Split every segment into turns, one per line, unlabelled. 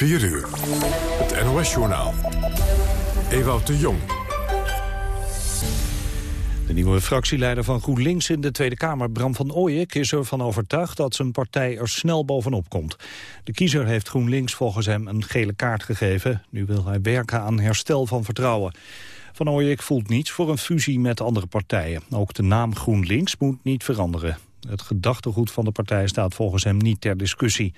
4 uur. Het NOS-journaal. Ewout de Jong.
De nieuwe fractieleider van GroenLinks in de Tweede Kamer, Bram van Ooyek, is ervan overtuigd dat zijn partij er snel bovenop komt. De kiezer heeft GroenLinks volgens hem een gele kaart gegeven. Nu wil hij werken aan herstel van vertrouwen. Van Ooyek voelt niets voor een fusie met andere partijen. Ook de naam GroenLinks moet niet veranderen. Het gedachtegoed van de partij staat volgens hem niet ter discussie.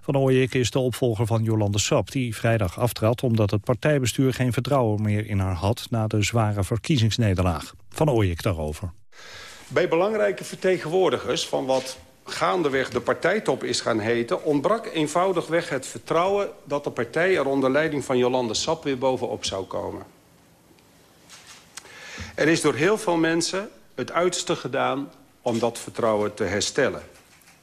Van Ooyek is de opvolger van Jolande Sap, die vrijdag aftrad... omdat het partijbestuur geen vertrouwen meer in haar had... na de zware verkiezingsnederlaag. Van Ooyek daarover.
Bij belangrijke vertegenwoordigers van wat gaandeweg de partijtop is gaan heten... ontbrak eenvoudigweg het vertrouwen dat de partij er onder leiding van Jolande Sap weer bovenop zou komen. Er is door heel veel mensen het uiterste gedaan om dat vertrouwen te herstellen.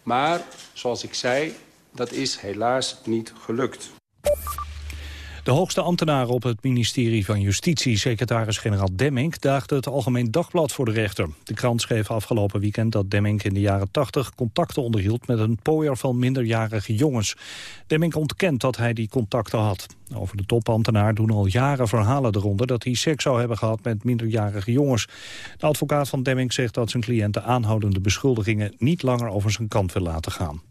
Maar, zoals ik zei, dat is helaas niet gelukt.
De hoogste ambtenaren op het ministerie van Justitie, secretaris-generaal Demming, daagde het Algemeen Dagblad voor de rechter. De krant schreef afgelopen weekend dat Demming in de jaren 80 contacten onderhield met een pooier van minderjarige jongens. Demming ontkent dat hij die contacten had. Over de topambtenaar doen al jaren verhalen eronder dat hij seks zou hebben gehad met minderjarige jongens. De advocaat van Demming zegt dat zijn cliënt de aanhoudende beschuldigingen niet langer over zijn kant wil laten gaan.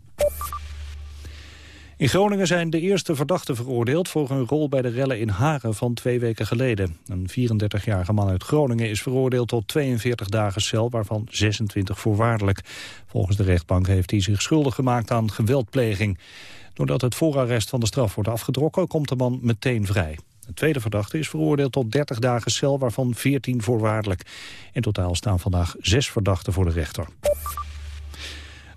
In Groningen zijn de eerste verdachten veroordeeld voor hun rol bij de rellen in Haren van twee weken geleden. Een 34-jarige man uit Groningen is veroordeeld tot 42 dagen cel, waarvan 26 voorwaardelijk. Volgens de rechtbank heeft hij zich schuldig gemaakt aan geweldpleging. Doordat het voorarrest van de straf wordt afgedrokken, komt de man meteen vrij. De tweede verdachte is veroordeeld tot 30 dagen cel, waarvan 14 voorwaardelijk. In totaal staan vandaag zes verdachten voor de rechter.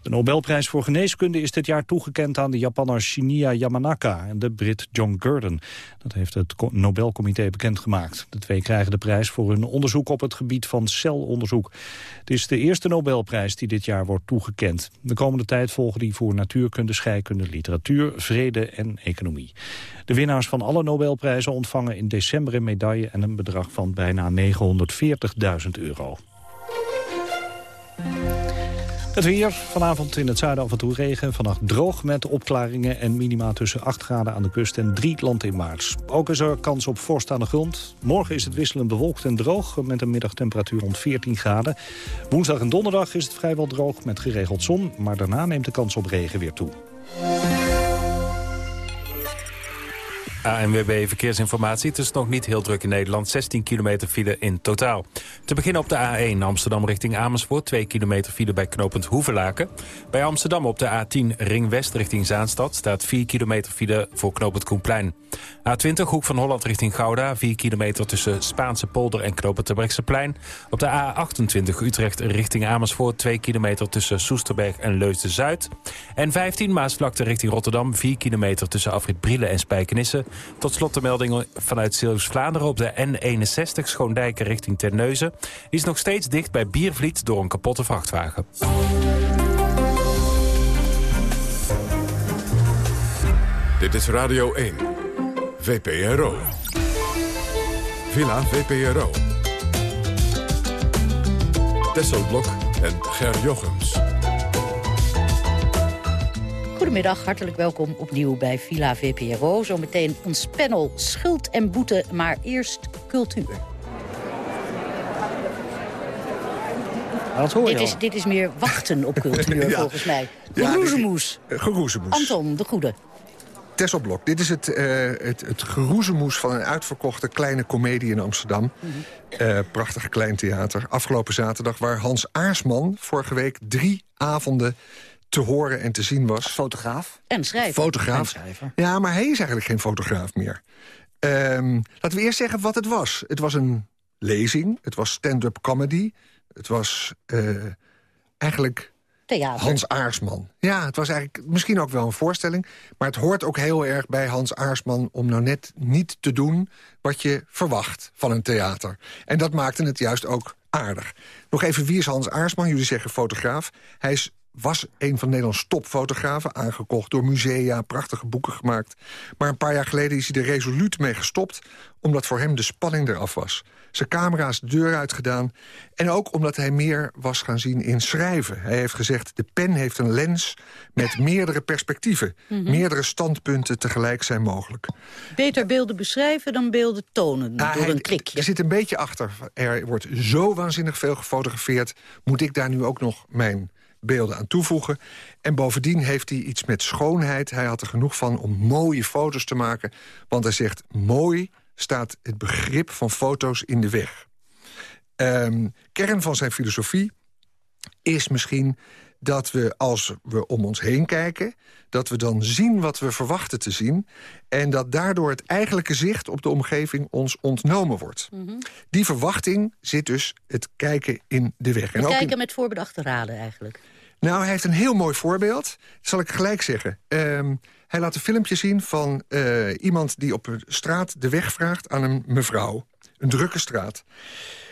De Nobelprijs voor geneeskunde is dit jaar toegekend aan de Japanner Shinya Yamanaka en de Brit John Gurdon. Dat heeft het Nobelcomité bekendgemaakt. De twee krijgen de prijs voor hun onderzoek op het gebied van celonderzoek. Het is de eerste Nobelprijs die dit jaar wordt toegekend. De komende tijd volgen die voor natuurkunde, scheikunde, literatuur, vrede en economie. De winnaars van alle Nobelprijzen ontvangen in december een medaille en een bedrag van bijna 940.000 euro. Het weer, vanavond in het zuiden af en toe regen. Vannacht droog met opklaringen en minima tussen 8 graden aan de kust en 3 land in maart. Ook is er kans op vorst aan de grond. Morgen is het wisselend bewolkt en droog met een middagtemperatuur rond 14 graden. Woensdag en donderdag is het vrijwel droog met geregeld zon. Maar daarna neemt de kans op regen weer toe.
ANWB Verkeersinformatie. Het is nog niet heel druk in Nederland. 16 kilometer file in totaal. Te beginnen op de A1 Amsterdam richting Amersfoort. 2 kilometer file bij knooppunt Hoevelaken. Bij Amsterdam op de A10 Ring West richting Zaanstad... staat 4 kilometer file voor knooppunt Koenplein. A20 Hoek van Holland richting Gouda. 4 kilometer tussen Spaanse polder en knooppunt Terbrechtseplein. Op de A28 Utrecht richting Amersfoort. 2 kilometer tussen Soesterberg en Leusden-Zuid. En 15 Maasvlakte richting Rotterdam. 4 kilometer tussen Afrit Brielen en Spijkenisse. Tot slot de melding vanuit Zeeuws-Vlaanderen op de N61 Schoondijken richting Terneuzen. Is nog steeds dicht bij Biervliet door een kapotte vrachtwagen.
Dit is Radio 1. VPRO. Villa VPRO. Tesselblok en Ger Jochems.
Goedemiddag, hartelijk welkom opnieuw bij Villa VPRO. Zometeen ons panel Schuld en Boete, maar eerst cultuur.
Dat hoor je
Dit is, dit is meer wachten op cultuur,
Ja.
volgens mij. Geroezemoes.
Eh, Geroezemoes.
Anton, de goede.
Tesselblok. Dit is het, eh het, het geroezemoes van een uitverkochte kleine komedie in Amsterdam. Eh, prachtig klein theater. Afgelopen zaterdag waar Hans Aarsman vorige week drie avonden te horen en te zien was.
Fotograaf.
En schrijver.
Fotograaf.
En schrijver.
Ja, maar hij is eigenlijk geen fotograaf meer. Ehm, laten we eerst zeggen wat het was. Het was een lezing. Het was stand-up comedy. Het was eh, eigenlijk
Theater.
Hans Aarsman. Ja, het was eigenlijk misschien ook wel een voorstelling. Maar het hoort ook heel erg bij Hans Aarsman... om nou net niet te doen wat je verwacht van een theater. En dat maakte het juist ook aardig. Nog even, wie is Hans Aarsman? Jullie zeggen fotograaf. Hij is was een van Nederlands topfotografen, aangekocht door musea, prachtige boeken gemaakt. Maar een paar jaar geleden is hij er resoluut mee gestopt... omdat voor hem de spanning eraf was. Zijn camera's de deur uitgedaan. En ook omdat hij meer was gaan zien in schrijven. Hij heeft gezegd, de pen heeft een lens met meerdere perspectieven. Mhm. Meerdere standpunten tegelijk zijn mogelijk.
Beter beelden beschrijven dan beelden tonen, ah, door een klikje.
Er zit een beetje achter. Er wordt zo waanzinnig veel gefotografeerd. Moet ik daar nu ook nog mijn beelden aan toevoegen. En bovendien heeft hij iets met schoonheid. Hij had er genoeg van om mooie foto's te maken. Want hij zegt, mooi staat het begrip van foto's in de weg. Um, kern van zijn filosofie is misschien dat we als we om ons heen kijken... dat we dan zien wat we verwachten te zien... en dat daardoor het eigenlijke zicht op de omgeving ons ontnomen wordt. Mhm. Die verwachting zit dus het kijken in de weg.
En kijken met voorbedachte raden eigenlijk.
Nou, hij heeft een heel mooi voorbeeld. Dat zal ik gelijk zeggen. Ehm, hij laat een filmpje zien van uh, iemand die op een straat de weg vraagt aan een mevrouw. Een drukke straat.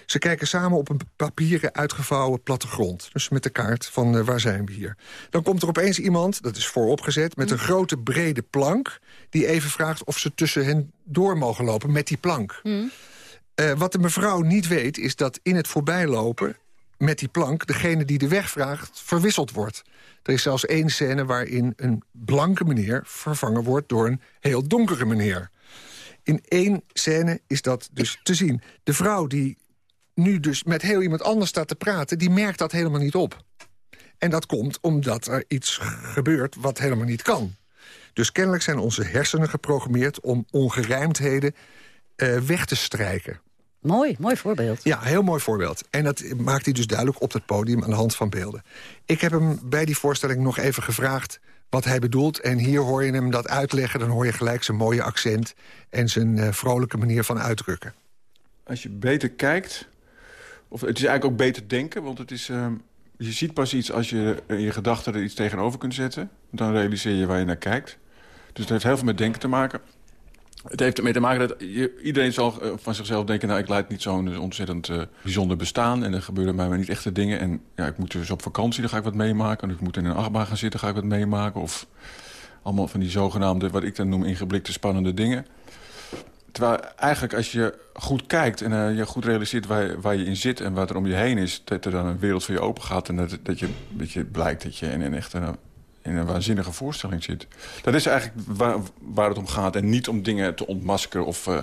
Ze kijken samen op een papieren uitgevouwen plattegrond. Dus met de kaart van uh, waar zijn we hier. Dan komt er opeens iemand, dat is vooropgezet... met een mm. grote brede plank... die even vraagt of ze tussen hen door mogen lopen met die plank. Mm. Uh, wat de mevrouw niet weet, is dat in het voorbijlopen met die plank degene die de weg vraagt verwisseld wordt. Er is zelfs één scène waarin een blanke meneer vervangen wordt... door een heel donkere meneer. In één scène is dat dus te zien. De vrouw die nu dus met heel iemand anders staat te praten... die merkt dat helemaal niet op. En dat komt omdat er iets gebeurt wat helemaal niet kan. Dus kennelijk zijn onze hersenen geprogrammeerd... om ongerijmdheden uh, weg te strijken.
Mooi, mooi voorbeeld.
Ja, heel mooi voorbeeld. En dat maakt hij dus duidelijk op het podium aan de hand van beelden. Ik heb hem bij die voorstelling nog even gevraagd wat hij bedoelt. En hier hoor je hem dat uitleggen. Dan hoor je gelijk zijn mooie accent en zijn uh, vrolijke manier van uitdrukken.
Als je beter kijkt, of het is eigenlijk ook beter denken... want het is, uh, je ziet pas iets als je in je gedachten er iets tegenover kunt zetten. Dan realiseer je waar je naar kijkt. Dus het heeft heel veel met denken te maken. Het heeft ermee te maken dat iedereen zal eh, van zichzelf denken... nou, ik leid niet zo'n ontzettend uh, bijzonder bestaan... en er gebeuren bij mij niet echte dingen. En ja, ik moet dus op vakantie, dan ga ik wat meemaken. En ik moet in een achtbaan gaan zitten, ga ik wat meemaken. Of allemaal van die zogenaamde, wat ik dan noem, ingeblikte spannende dingen. Terwijl eigenlijk als je goed kijkt en je goed realiseert waar, waar, je in zit... en wat er om je heen is, dat er dan een wereld voor je open gaat... en dat, dat, je, dat blijkt dat je in een echte in een waanzinnige voorstelling zit. Dat is eigenlijk waar, het om gaat. En niet om dingen te ontmaskeren. Of, uh,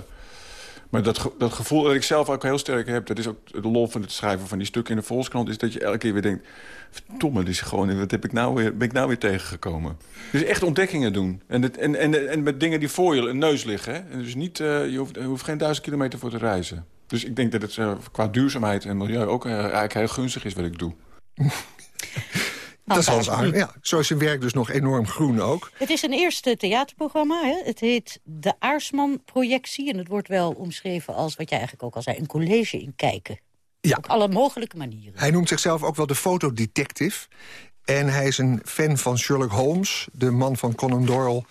maar dat, dat gevoel dat ik zelf ook heel sterk heb... dat is ook de lol van het schrijven van die stukken in de Volkskrant... is dat je elke keer weer denkt... verdomme, dit is gewoon, wat heb ik nou weer, ben ik nou weer tegengekomen? Dus echt ontdekkingen doen. En, en, en, en met dingen die voor je een neus liggen. Hè? En dus niet, uh, je, hoeft, hoeft geen duizend kilometer voor te reizen. Dus ik denk dat het uh, qua duurzaamheid en milieu ook eigenlijk heel gunstig is wat ik doe.
Dat is Hans Arndt. Ja, zo is zijn werk dus nog enorm groen ook.
Het is een eerste theaterprogramma. Hè? Het heet de Aarsman-projectie. En het wordt wel omschreven als, wat jij eigenlijk ook al zei... een college in kijken. Ja. Op alle mogelijke manieren.
Hij noemt zichzelf ook wel de fotodetective. En hij is een fan van Sherlock Holmes, de man van Conan Doyle...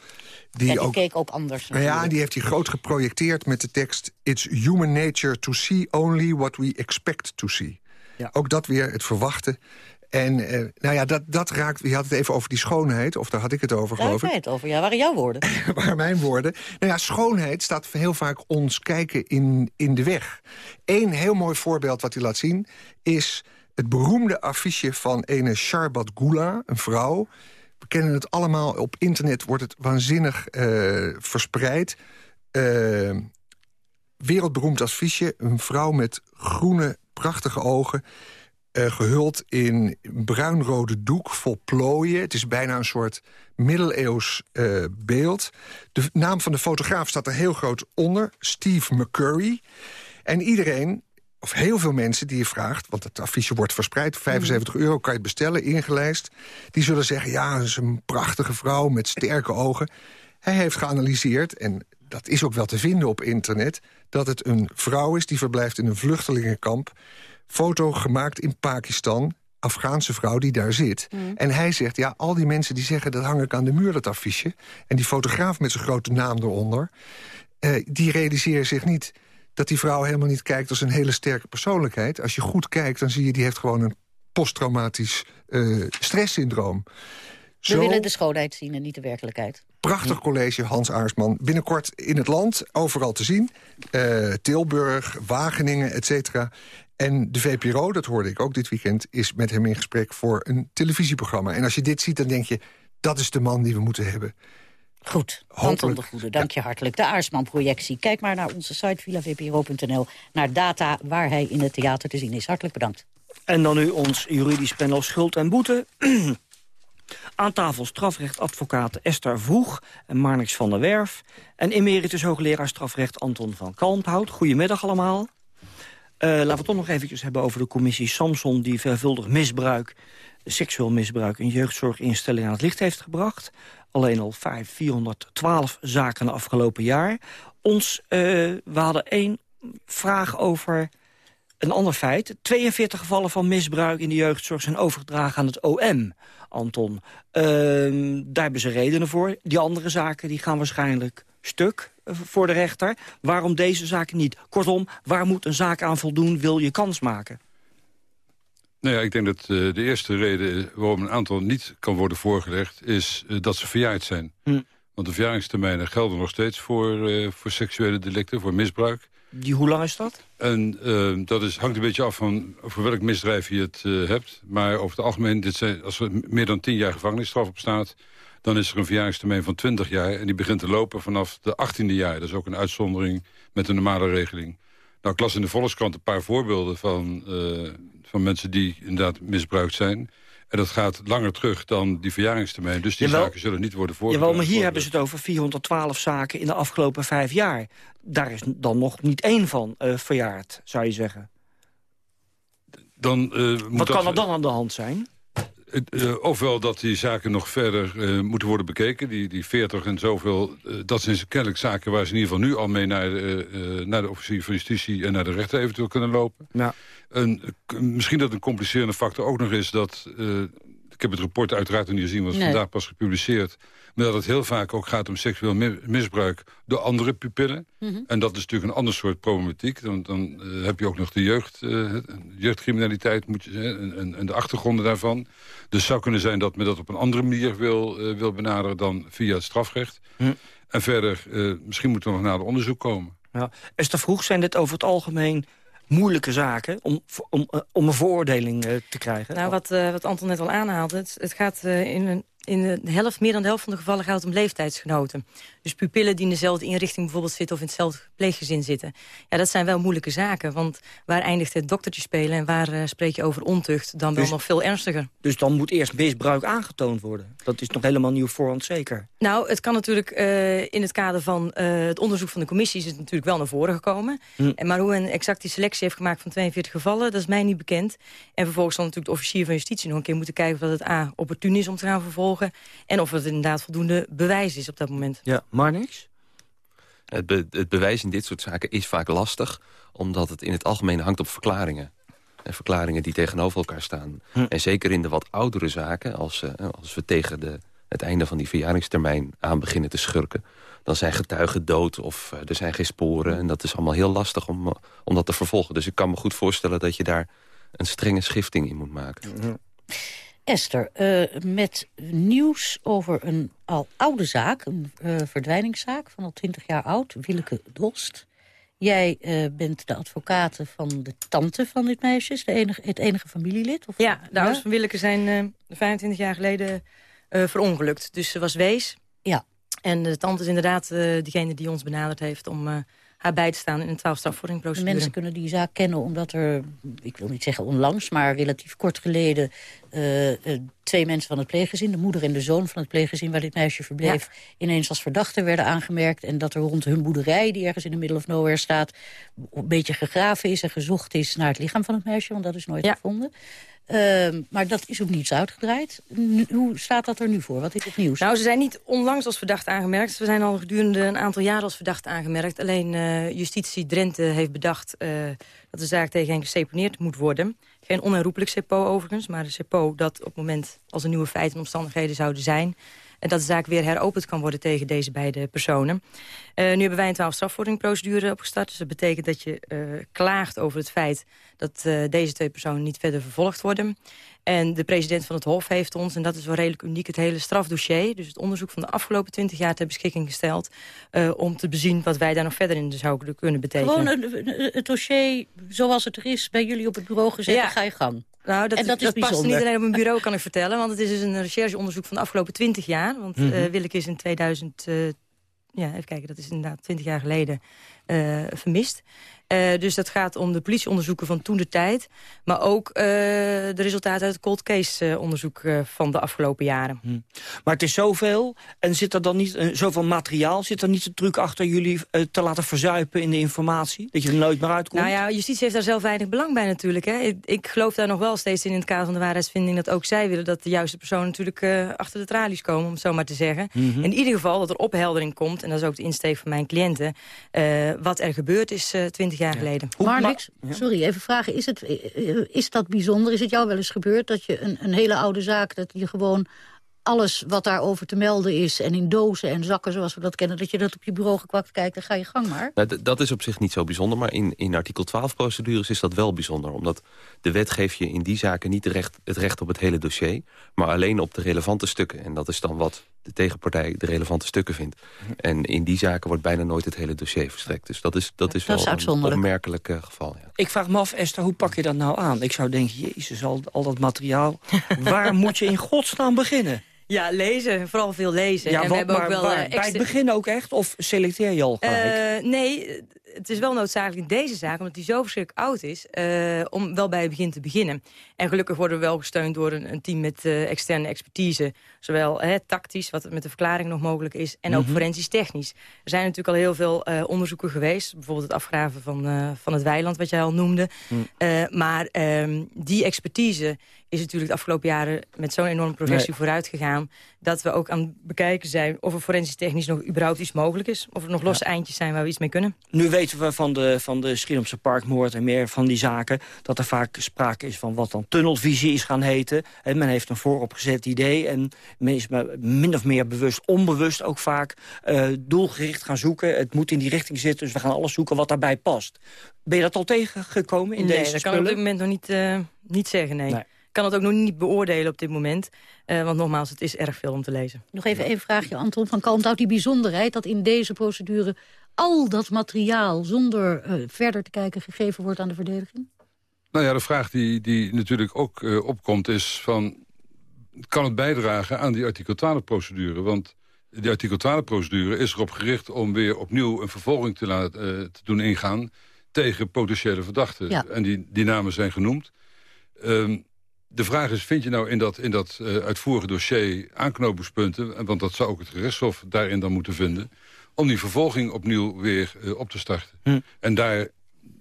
Die, ja, die ook, keek ook anders.
Nou ja, die heeft hij groot geprojecteerd met de tekst... It's human nature to see only what we expect to see. Ja. Ook dat weer, het verwachten. En uh, nou ja, dat, dat raakt... Je had het even over die schoonheid, of daar had ik het over, geloof
ik. het over, ja, waren jouw woorden.
waren mijn woorden. Nou ja, schoonheid staat heel vaak ons kijken in, in de weg. Eén heel mooi voorbeeld wat hij laat zien... is het beroemde affiche van ene Sharbat Gula, een vrouw. We kennen het allemaal, op internet wordt het waanzinnig uh, verspreid. Uh, wereldberoemd affiche, een vrouw met groene, prachtige ogen uh, gehuld in bruinrode doek vol plooien. Het is bijna een soort middeleeuws uh, beeld. De naam van de fotograaf staat er heel groot onder. Steve McCurry. En iedereen, of heel veel mensen die je vraagt... want het affiche wordt verspreid, 75 mhm. euro kan je bestellen, ingelijst... die zullen zeggen, ja, dat is een prachtige vrouw met sterke ogen. Hij heeft geanalyseerd, en dat is ook wel te vinden op internet... dat het een vrouw is die verblijft in een vluchtelingenkamp foto gemaakt in Pakistan. Afghaanse vrouw die daar zit. Mm. En hij zegt, ja, al die mensen die zeggen... dat hang ik aan de muur, dat affiche. En die fotograaf met zijn grote naam eronder... Uh, die realiseren zich niet dat die vrouw helemaal niet kijkt als een hele sterke persoonlijkheid. Als je goed kijkt, dan zie je die heeft gewoon een posttraumatisch stresssyndroom.
We willen de schoonheid zien en niet de werkelijkheid.
Prachtig college, Hans Aarsman. Binnenkort in het land, overal te zien. Tilburg, Wageningen, et cetera. En de VPRO, dat hoorde ik ook dit weekend... is met hem in gesprek voor een televisieprogramma. En als je dit ziet, dan denk je... dat is de man die we moeten hebben.
Goed, Anton de Goede, dank je hartelijk. De Aarsman-projectie. Kijk maar naar onze site villavpro.nl... naar data waar hij in het theater te zien is. Hartelijk bedankt.
En dan nu ons juridisch panel Schuld en Boete. Aan tafel strafrechtadvocaat Esther Vroeg en Marnix van der Werf... en emeritus hoogleraar strafrecht Anton van Kalmthout. Goedemiddag allemaal. Uh, laten we het toch nog eventjes hebben over de commissie Samson... die vervuldig misbruik, seksueel misbruik... een jeugdzorginstelling aan het licht heeft gebracht. Alleen al 5, 412 zaken afgelopen jaar. Ons, uh, we hadden één vraag over een ander feit. 42 gevallen van misbruik in de jeugdzorg zijn overgedragen aan het OM, Anton. Uh, daar hebben ze redenen voor. Die andere zaken die gaan waarschijnlijk stuk voor de rechter. Waarom deze zaken niet? Kortom, waar moet een zaak aan voldoen, wil je kans maken?
Nou ja, ik denk dat uh, de eerste reden waarom een aantal niet kan worden voorgelegd... is uh, dat ze verjaard zijn. Hm. Want de verjaringstermijnen gelden nog steeds voor, voor seksuele delicten, voor misbruik.
Die, hoe lang is dat?
En dat is, hangt een beetje af van voor welk misdrijf je het hebt. Maar over het algemeen, dit zijn, als er meer dan tien jaar gevangenisstraf op staat dan is er een verjaringstermijn van 20 jaar... en die begint te lopen vanaf de 18e jaar. Dat is ook een uitzondering met een normale regeling. Nou, ik las in de Volkskrant een paar voorbeelden van, uh, van mensen die inderdaad misbruikt zijn... En dat gaat langer terug dan die verjaringstermijn. Dus die zaken zullen niet worden voorgelegd.
Jawel, maar hier hebben ze het over 412 zaken in de afgelopen vijf jaar. Daar is dan nog niet één van uh, verjaard, zou je zeggen.
Dan, uh,
Wat kan er dan aan de hand zijn?
Uh, ofwel dat die zaken nog verder uh, moeten worden bekeken. Die, die 40 en zoveel, uh, dat zijn kennelijk zaken waar ze in ieder geval nu al mee naar de, naar de officier van justitie en naar de rechter eventueel kunnen lopen. Ja. En, misschien dat een complicerende factor ook nog is dat, ik heb het rapport uiteraard nog niet gezien, was nee. vandaag pas gepubliceerd. Maar dat het heel vaak ook gaat om seksueel misbruik door andere pupillen. Mm -hmm. En dat is natuurlijk een ander soort problematiek. Dan, dan uh, heb je ook nog de jeugd, uh, jeugdcriminaliteit moet je, en, en, de achtergronden daarvan. Dus het zou kunnen zijn dat men dat op een andere manier wil, uh, wil benaderen dan via het strafrecht. Mm. En verder, misschien moeten we nog naar het onderzoek komen.
Ja. Esther Vroeg, zijn dit over het algemeen moeilijke zaken om, om, om een veroordeling te krijgen?
Nou, wat, wat Anton net al aanhaalde, het, het gaat in een in de helft, meer dan de helft van de gevallen gaat het om leeftijdsgenoten. Dus pupillen die in dezelfde inrichting bijvoorbeeld zitten... of in hetzelfde pleeggezin zitten. Ja, dat zijn wel moeilijke zaken. Want waar eindigt het doktertje spelen... en waar uh, spreek je over ontucht, dan wel dus, nog veel ernstiger.
Dus dan moet eerst misbruik aangetoond worden? Dat is nog helemaal nieuw voorhand zeker?
Nou, het kan natuurlijk uh, in het kader van uh, het onderzoek van de commissie... is het natuurlijk wel naar voren gekomen. Hm. En maar hoe een exact die selectie heeft gemaakt van 42 gevallen... dat is mij niet bekend. En vervolgens zal natuurlijk de officier van justitie nog een keer moeten kijken... of dat het A, opportun is om te gaan vervolgen... en of het inderdaad voldoende bewijs is op dat moment.
Ja, maar niks?
Het, be het, bewijs in dit soort zaken is vaak lastig... omdat het in het algemeen hangt op verklaringen. En verklaringen die tegenover elkaar staan. Hm. En zeker in de wat oudere zaken... als, uh, als we tegen de, het einde van die verjaringstermijn aan beginnen te schurken... dan zijn getuigen dood of uh, er zijn geen sporen. En dat is allemaal heel lastig om, uh, om dat te vervolgen. Dus ik kan me goed voorstellen dat je daar een strenge schifting in moet maken.
Hm. Esther, uh, met nieuws over een al oude zaak, een uh, verdwijningszaak van al twintig jaar oud, Willeke Dost. Jij uh, bent de advocate van de tante van dit meisje, is de enige, het enige familielid? Of,
ja, de ouders van Willeke zijn 25 jaar geleden verongelukt. Dus ze was wees.
Ja.
En de tante is inderdaad degene die ons benaderd heeft om haar bij te staan in een twaalfstrafvordingprocedure.
Mensen kunnen die zaak kennen omdat er, ik wil niet zeggen onlangs... maar relatief kort geleden uh, uh, twee mensen van het pleeggezin... de moeder en de zoon van het pleeggezin waar dit meisje verbleef... Ja. ineens als verdachten werden aangemerkt... en dat er rond hun boerderij, die ergens in de middle of nowhere staat... een beetje gegraven is en gezocht is naar het lichaam van het meisje... want dat is nooit ja. gevonden. Uh, maar dat is ook niets uitgedraaid. Hoe staat dat er nu voor? Wat is het nieuws?
Nou, ze zijn niet onlangs als verdacht aangemerkt. We zijn al gedurende een aantal jaren als verdacht aangemerkt. Alleen uh, justitie Drenthe heeft bedacht uh, dat de zaak tegen hen geseponeerd moet worden. Geen onherroepelijk CEPO overigens, maar een CEPO dat op het moment als er nieuwe feiten en omstandigheden zouden zijn... En dat de zaak weer heropend kan worden tegen deze beide personen. nu hebben wij een twaalf strafvordingprocedure opgestart. Dus dat betekent dat je klaagt over het feit dat deze twee personen niet verder vervolgd worden. En de president van het Hof heeft ons, en dat is wel redelijk uniek... het hele strafdossier, dus het onderzoek van de afgelopen twintig jaar... ter beschikking gesteld uh, om te bezien wat wij daar nog verder in zouden kunnen betekenen.
Gewoon het dossier zoals het er is bij jullie op het bureau gezet, ja. ga je gang.
Nou, dat, en dat, dat past niet alleen op een bureau, kan ik vertellen. Want het is dus een rechercheonderzoek van de afgelopen twintig jaar. Want mm -hmm. uh, Willeke is in 2000... Uh, ja, even kijken, dat is inderdaad twintig jaar geleden uh, vermist. Uh, dus dat gaat om de politieonderzoeken van toen de tijd. Maar ook uh, de resultaten uit het cold case uh, onderzoek van de afgelopen jaren. Hm.
Maar het is zoveel. En zit er dan niet zoveel materiaal? Zit er niet de truc achter jullie te laten verzuipen in de informatie? Dat je er nooit meer uitkomt?
Nou ja, justitie heeft daar zelf weinig belang bij natuurlijk. Hè. Ik, ik, geloof daar nog wel steeds in, in het kader van de waarheidsvinding... dat ook zij willen dat de juiste personen natuurlijk achter de tralies komen, om het zo maar te zeggen. Mm -hmm. In ieder geval dat er opheldering komt, en dat is ook de insteek van mijn cliënten... wat er gebeurd is jaar geleden.
Marnix, sorry, even vragen. Is, het, is dat bijzonder? Is het jou wel eens gebeurd dat je een, een hele oude zaak... dat je gewoon alles wat daarover te melden is... en in dozen en zakken zoals we dat kennen... dat je dat op je bureau gekwakt kijkt, dan ga je gang maar.
Nou, dat is op zich niet zo bijzonder, maar in, in artikel 12-procedures is dat wel bijzonder. Omdat de wet geeft je in die zaken niet recht, het recht op het hele dossier... maar alleen op de relevante stukken. En dat is dan wat de tegenpartij de relevante stukken vindt. En in die zaken wordt bijna nooit het hele dossier verstrekt. Dus dat is, dat is wel een opmerkelijk uh, geval. Ja.
Ik vraag me af, Esther, hoe pak je dat nou aan? Ik zou denken, jezus, al, al dat materiaal... waar moet je in godsnaam beginnen?
Ja, lezen. Vooral veel lezen. Ja, en we hebben ook wel,
waar, uh, bij het begin ook echt? Of selecteer je al
uh, Nee, het is wel noodzakelijk in deze zaak, omdat die zo verschrikkelijk oud is... Uh, om wel bij het begin te beginnen. En gelukkig worden we wel gesteund door een, een team met uh, externe expertise. Zowel hè, tactisch, wat met de verklaring nog mogelijk is... en ook mm -hmm. forensisch technisch. Er zijn natuurlijk al heel veel uh, onderzoeken geweest. Bijvoorbeeld het afgraven van, van het weiland, wat jij al noemde. Mm. maar um, die expertise is natuurlijk de afgelopen jaren met zo'n enorme progressie nee. vooruit gegaan... dat we ook aan het bekijken zijn of er forensisch technisch nog überhaupt iets mogelijk is. Of er nog losse ja. eindjes zijn waar we iets mee kunnen.
Nu weten we van de, van de Schiedamse Parkmoord en meer van die zaken... dat er vaak sprake is van wat dan tunnelvisie is gaan heten. En men heeft een vooropgezet idee en men is min of meer bewust, onbewust ook vaak... Uh, doelgericht gaan zoeken. Het moet in die richting zitten, dus we gaan alles zoeken wat daarbij past. Ben je dat al tegengekomen in
nee,
deze
dat kan ik op dit moment nog niet, uh, niet zeggen, nee. nee kan het ook nog niet beoordelen op dit moment. Uh, want nogmaals, het is erg veel om te lezen.
Nog even een vraagje, Anton. Van Kalmthout die bijzonderheid dat in deze procedure... al dat materiaal zonder uh, verder te kijken gegeven wordt aan de verdediging?
Nou ja, de vraag die, die natuurlijk ook uh, opkomt is van... kan het bijdragen aan die artikel 12-procedure? Want die artikel 12-procedure is erop gericht om weer opnieuw een vervolging te, laten, te doen ingaan... tegen potentiële verdachten. Ja. En die, die namen zijn genoemd. Um, de vraag is, vind je nou in dat, in dat uh, uitvoerige dossier aanknopingspunten... want dat zou ook het gerechtshof daarin dan moeten vinden... om die vervolging opnieuw weer uh, op te starten. Hm. En daar,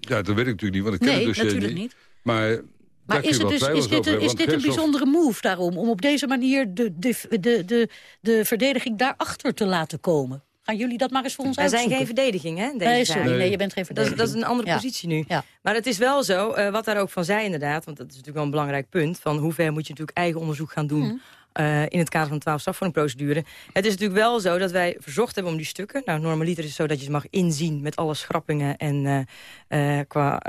ja, dat weet ik natuurlijk niet, want ik ken
nee,
het dossier
natuurlijk niet.
niet. Maar
maar is, het dus, is dit, een, is dit een bijzondere move daarom? Om op deze manier de, de, de, de, de verdediging daarachter te laten komen? Gaan jullie dat maar eens voor ons
Wij zijn geen verdediging, hè? Deze
nee, sorry, nee. je bent geen verdediging.
Dat, dat is een andere ja. positie nu. Ja. Maar het is wel zo, uh, wat daar ook van zei inderdaad... want dat is natuurlijk wel een belangrijk punt... van hoe ver moet je natuurlijk eigen onderzoek gaan doen... Mm. Uh, in het kader van de 12 strafvordingprocedure. Het is natuurlijk wel zo dat wij verzocht hebben om die stukken... nou, normaliter is het zo dat je ze mag inzien met alle schrappingen... en uh, uh, qua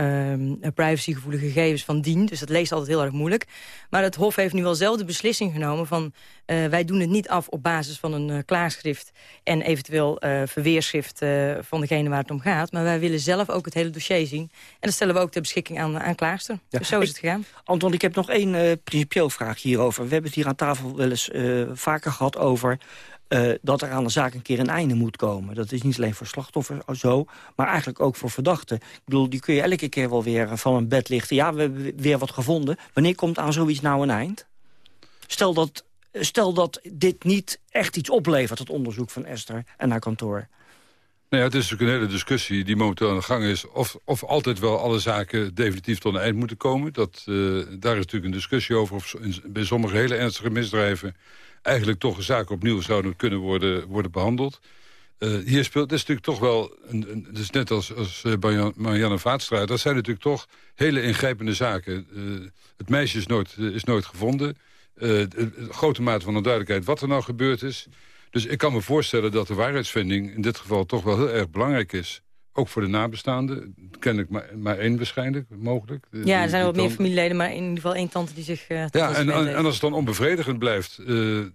privacygevoelige gegevens van dien. Dus dat leest altijd heel erg moeilijk. Maar het Hof heeft nu wel zelf de beslissing genomen van... wij doen het niet af op basis van een klaarschrift... en eventueel verweerschrift van degene waar het om gaat. Maar wij willen zelf ook het hele dossier zien. En dat stellen we ook ter beschikking aan, aan klaarster. Ja. Dus zo is het gegaan.
Anton, ik heb nog één principieel vraag hierover. We hebben het hier aan tafel wel eens uh, vaker gehad over... Uh, dat er aan de zaak een keer een einde moet komen. Dat is niet alleen voor slachtoffers zo, maar eigenlijk ook voor verdachten. Ik bedoel, die kun je elke keer wel weer van een bed lichten. Ja, we hebben weer wat gevonden. Wanneer komt aan zoiets nou een eind? Stel dat, stel dat dit niet echt iets oplevert, het onderzoek van Esther en haar kantoor.
Nou ja, het is natuurlijk een hele discussie die momenteel aan de gang is... of, of altijd wel alle zaken definitief tot een eind moeten komen. Dat, uh, daar is natuurlijk een discussie over of bij sommige hele ernstige misdrijven... eigenlijk toch zaak opnieuw zouden kunnen worden, worden behandeld. Uh, hier speelt, het is natuurlijk toch wel, een, een, net als, als bij Marianne Vaatstra... dat zijn natuurlijk toch hele ingrijpende zaken. het meisje is nooit, is nooit gevonden... Grote mate van onduidelijkheid wat er nou gebeurd is. Dus ik kan me voorstellen dat de waarheidsvinding in dit geval toch wel heel erg belangrijk is. Ook voor de nabestaanden. Ken ik maar, maar één waarschijnlijk, mogelijk.
Ja, er zijn wel meer familieleden, maar in ieder geval één tante die zich... Uh,
ja, en, en, als het dan onbevredigend blijft... Uh,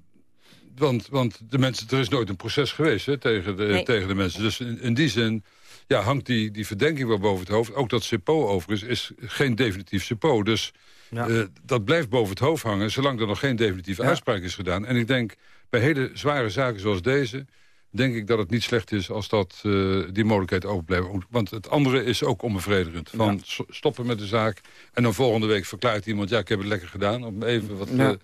want, want de mensen, er is nooit een proces geweest hè, tegen, de, tegen de mensen. Dus in, in die zin ja, hangt die, die verdenking wel boven het hoofd. Ook dat CEPO overigens is geen definitief CEPO. Dus uh, dat blijft boven het hoofd hangen... zolang er nog geen definitieve uitspraak is gedaan. En ik denk, bij hele zware zaken zoals deze denk ik dat het niet slecht is als dat, uh, die mogelijkheid open blijft. Want het andere is ook onbevredigend. Van stoppen met de zaak en dan volgende week verklaart iemand... ja, ik heb het lekker gedaan, om even wat... Ja. Uh,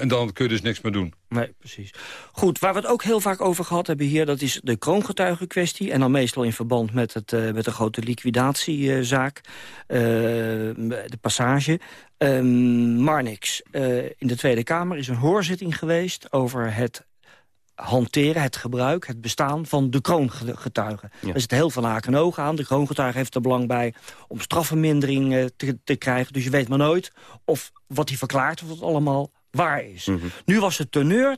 en dan kun je dus niks meer doen.
Nee, precies. Goed, waar we het ook heel vaak over gehad hebben hier... dat is de kroongetuigenkwestie. En dan meestal in verband met, het, uh, met de grote liquidatiezaak. de passage. Ehm, Marnix, in de Tweede Kamer is een hoorzitting geweest... over het hanteren, het gebruik, het bestaan van de kroongetuigen. Ja. Daar zit heel van haken en ogen aan. De kroongetuige heeft er belang bij om strafvermindering uh, te, te, krijgen. Dus je weet maar nooit of wat hij verklaart, of het allemaal waar is. Mhm. Nu was het teneur,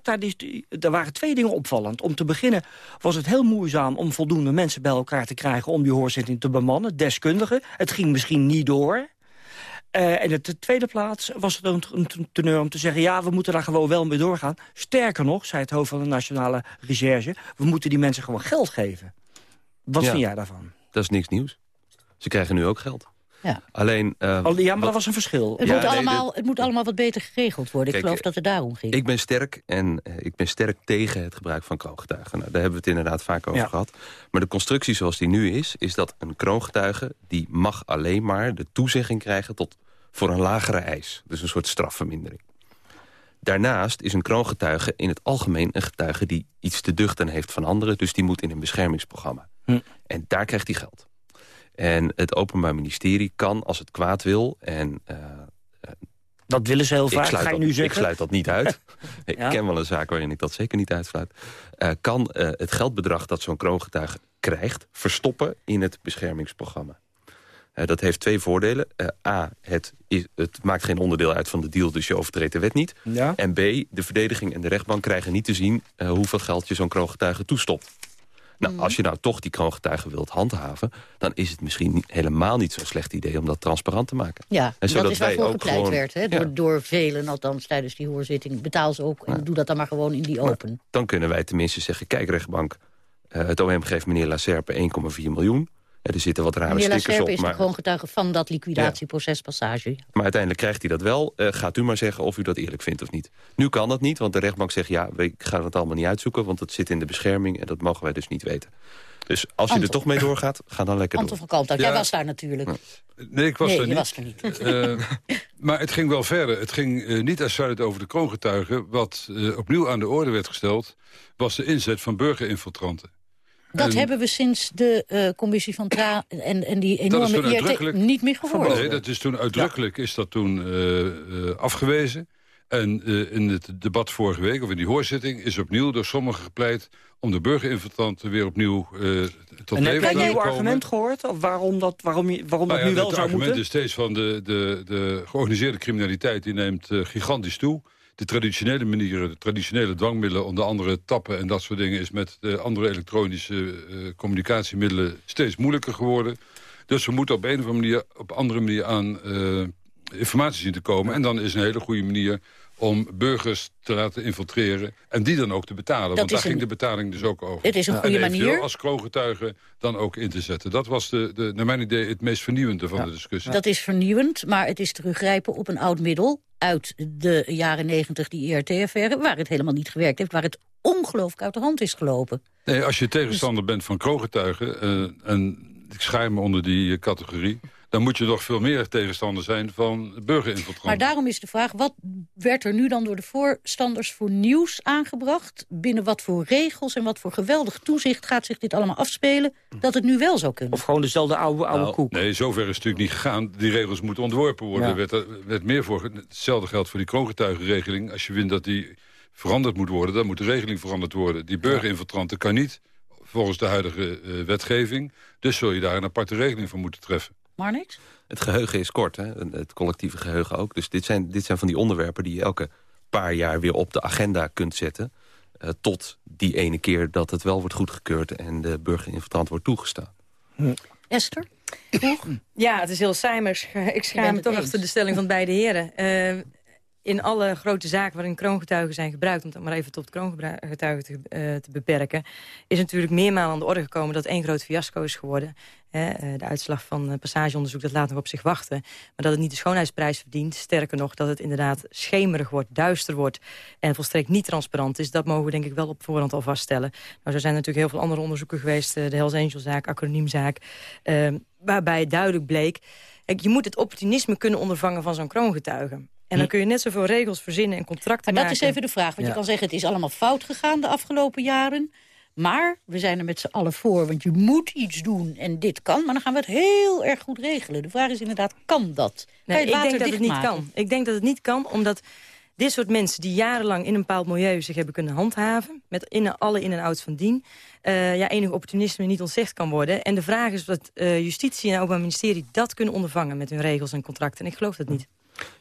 er waren twee dingen opvallend. Om te beginnen was het heel moeizaam om voldoende mensen bij elkaar te krijgen... om die hoorzitting te bemannen, deskundigen. Het ging misschien niet door. Uh, en de tweede plaats was het een, teneur om te zeggen... ja, we moeten daar gewoon wel mee doorgaan. Sterker nog, zei het hoofd van de Nationale Recherche... we moeten die mensen gewoon geld geven. Wat vind jij daarvan?
Dat is niks nieuws. Ze krijgen nu ook geld.
Ja.
Alleen, uh,
ja, maar dat was een verschil.
Het, moet, allemaal, het moet allemaal wat beter geregeld worden. ik geloof dat het daarom ging.
Ik ben sterk en uh, ik ben sterk tegen het gebruik van kroongetuigen. Nou, daar hebben we het inderdaad vaak over gehad. Maar de constructie zoals die nu is, is dat een kroongetuige... die mag alleen maar de toezegging krijgen tot voor een lagere eis. Dus een soort strafvermindering. Daarnaast is een kroongetuige in het algemeen een getuige... die iets te duchten heeft van anderen, dus die moet in een beschermingsprogramma. Hm. En daar krijgt hij geld. En het Openbaar Ministerie kan, als het kwaad wil... en uh,
dat willen ze heel vaak, ga je nu zeggen?
Ik sluit dat niet uit. ik ken wel een zaak waarin ik dat zeker niet uitsluit. Uh, kan uh, het geldbedrag dat zo'n kroongetuige krijgt... verstoppen in het beschermingsprogramma. Uh, dat heeft twee voordelen. A, het, is, het, maakt geen onderdeel uit van de deal, dus je overtreedt de wet niet. Ja. En B, de verdediging en de rechtbank krijgen niet te zien... Hoeveel geld je zo'n kroongetuige toestopt. Nou, mm. als je nou toch die kroongetuigen wilt handhaven... dan is het misschien niet, helemaal niet zo'n slecht idee om dat transparant te maken.
Ja, en zodat dat is waarvoor gepleit gewoon, werd. Hè? Door, ja. door velen, althans tijdens die hoorzitting. Betaal ze ook en ja. doe dat dan maar gewoon in die open. Maar
dan kunnen wij tenminste zeggen... kijk, rechtbank, het OM geeft meneer Lacerpe 1,4 miljoen er zitten wat rare stickers op.
is maar... gewoon getuige van dat liquidatieprocespassage. Ja.
Maar uiteindelijk krijgt hij dat wel. Uh, gaat u maar zeggen of u dat eerlijk vindt of niet. Nu kan dat niet, want de rechtbank zegt... ja, we gaan het allemaal niet uitzoeken, want het zit in de bescherming... en dat mogen wij dus niet weten. Dus als Anton. je er toch mee doorgaat, ga dan lekker
Anton
door.
van Kalmthout, ja. jij was daar natuurlijk.
Nee, ik was
nee,
er niet.
Was er niet. Uh,
maar het ging wel verder. Het ging uh, niet uitsluitend over de kroongetuigen. Wat uh, opnieuw aan de orde werd gesteld... was de inzet van burgerinfiltranten.
Dat en, hebben we sinds de uh, commissie van Tra en, en die enorme IRT niet meer gehoord.
Nee, dat is toen uitdrukkelijk ja. is dat toen uh, uh, afgewezen. En in het debat vorige week, of in die hoorzitting... is opnieuw door sommigen gepleit om de burgerinfiltranten weer opnieuw uh, tot
en
leven te
Heb jij een nieuw argument gehoord? Of waarom dat, waarom, waarom
nou
dat
ja,
nu wel zou
moeten? Het argument is steeds van de, de, de georganiseerde criminaliteit... die neemt uh, gigantisch toe de traditionele manieren, de traditionele dwangmiddelen... onder andere tappen en dat soort dingen... is met de andere elektronische uh, communicatiemiddelen steeds moeilijker geworden. Dus we moeten op een of andere manier, op andere manier aan uh, informatie zien te komen. En dan is een hele goede manier om burgers te laten infiltreren... en die dan ook te betalen. Dat want daar een... ging de betaling dus ook over.
Het is een goede
en
manier.
als kroongetuigen dan ook in te zetten. Dat was de, de, naar mijn idee het meest vernieuwende van ja. de discussie.
Dat is vernieuwend, maar het is teruggrijpen op een oud middel... uit de jaren negentig, die IRT-affaire... waar het helemaal niet gewerkt heeft, waar het ongelooflijk uit de hand is gelopen.
Nee, als je tegenstander bent van kroongetuigen... Uh, en ik schaar me onder die categorie dan moet je nog veel meer tegenstander zijn van burgerinfiltranten.
Maar daarom is de vraag, wat werd er nu dan door de voorstanders voor nieuws aangebracht? Binnen wat voor regels en wat voor geweldig toezicht gaat zich dit allemaal afspelen... dat het nu wel zou kunnen?
Of gewoon dezelfde oude, oude
nou,
koek?
Nee, zover is het natuurlijk niet gegaan. Die regels moeten ontworpen worden. Ja. Er werd, er werd meer voor, hetzelfde geldt voor die kroongetuigenregeling. Als je vindt dat die veranderd moet worden, dan moet de regeling veranderd worden. Die burgerinfiltranten kan niet volgens de huidige uh, wetgeving. Dus zul je daar een aparte regeling voor moeten treffen.
Maar niks?
Het geheugen is kort, hè? het collectieve geheugen ook. Dus dit zijn, dit zijn van die onderwerpen die elke paar jaar weer op de agenda kunt zetten... Uh, tot die ene keer dat het wel wordt goedgekeurd... en de burgerinfiltrant wordt toegestaan.
Esther?
Ja, het is heel saai, maar ik schaam me toch achter de stelling van beide heren. Uh, in alle grote zaken waarin kroongetuigen zijn gebruikt... om het maar even tot kroongetuigen te, uh, te beperken... is natuurlijk meermaal aan de orde gekomen dat één groot fiasco is geworden. Hè, uh, de uitslag van uh, passageonderzoek, dat laat nog op zich wachten. Maar dat het niet de schoonheidsprijs verdient. Sterker nog, dat het inderdaad schemerig wordt, duister wordt... en volstrekt niet transparant is. Dat mogen we denk ik wel op voorhand al vaststellen. Nou, er zijn natuurlijk heel veel andere onderzoeken geweest. de Hells Angels-zaak, acroniemzaak... waarbij duidelijk bleek... je moet het opportunisme kunnen ondervangen van zo'n kroongetuige. En dan hm. kun je net zoveel regels verzinnen en contracten
maar
maken.
dat is even de vraag. Want je kan zeggen, het is allemaal fout gegaan de afgelopen jaren. Maar we zijn er met z'n allen voor, want je moet iets doen en dit kan. Maar dan gaan we het heel erg goed regelen. De vraag is inderdaad, kan dat?
Nee, ik denk dat het niet kan. Ik denk dat het niet kan, omdat dit soort mensen die jarenlang in een bepaald milieu zich hebben kunnen handhaven... met in, alle in- en outs van dien, uh, ja, enig opportunisme niet ontzegd kan worden. En de vraag is of uh, justitie en openbaar ministerie dat kunnen ondervangen... met hun regels en contracten. En ik geloof dat niet.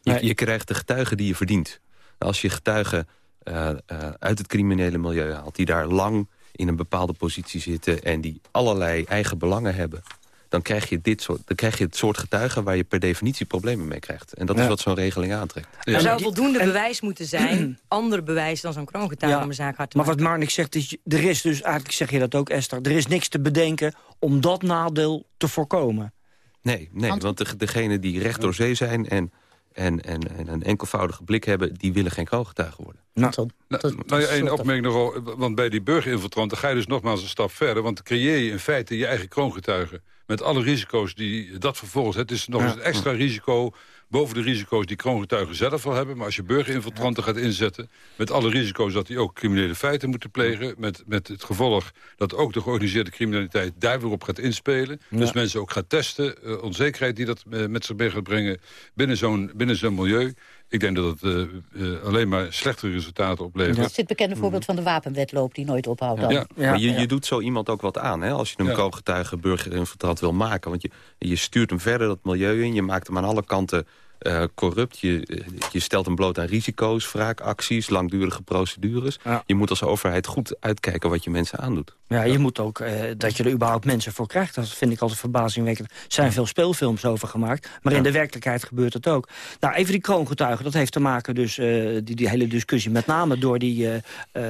Je, je krijgt de getuigen die je verdient. Als je getuigen uh, uh, uit het criminele milieu haalt... die daar lang in een bepaalde positie zitten... en die allerlei eigen belangen hebben... dan krijg je, dit soort, dan krijg je het soort getuigen... waar je per definitie problemen mee krijgt. En dat is wat zo'n regeling aantrekt.
Er zou voldoende bewijs moeten zijn... ander bewijs dan zo'n kroongetuige om een zaak hard te
Maar wat Marnik zegt, is, er is dus... eigenlijk zeg je dat ook, Esther... er is niks te bedenken om dat nadeel te voorkomen.
Nee, nee want de, degene die recht door zee zijn... en en, en, en, een enkelvoudige blik hebben... die willen geen kroongetuigen worden.
Nou, nou, nou ja, één opmerking nog, want bij die burgerinfiltranten ga je dus nogmaals een stap verder. Want dan creëer je in feite je eigen kroongetuigen. Met alle risico's die dat vervolgens... Het is nog eens een extra risico boven de risico's die kroongetuigen zelf al hebben. Maar als je burgerinfiltranten gaat inzetten... met alle risico's dat die ook criminele feiten moeten plegen... met, met het gevolg dat ook de georganiseerde criminaliteit daar weer op gaat inspelen. Dus mensen ook gaat testen. Uh, onzekerheid die dat uh, met zich mee gaat brengen binnen zo'n zo'n milieu. Ik denk dat het uh, uh, alleen maar slechtere resultaten oplevert.
Dat is het bekende voorbeeld van de wapenwetloop die nooit ophoudt dan.
Ja. ja. Maar je, je doet zo iemand ook wat aan, hè? als je een ja. kroongetuige burgerinfiltrant wil maken. Want je, je stuurt hem verder dat milieu in, je maakt hem aan alle kanten uh, corrupt. Je, je stelt hem bloot aan risico's, wraakacties, langdurige procedures. Ja. Je moet als overheid goed uitkijken wat je mensen aandoet.
Ja, je moet ook uh, dat je er überhaupt mensen voor krijgt. Dat vind ik altijd verbazingwekkend. Er zijn veel speelfilms over gemaakt, maar in de werkelijkheid gebeurt het ook. Nou, even die kroongetuigen, dat heeft te maken dus uh, die, die hele discussie met name door die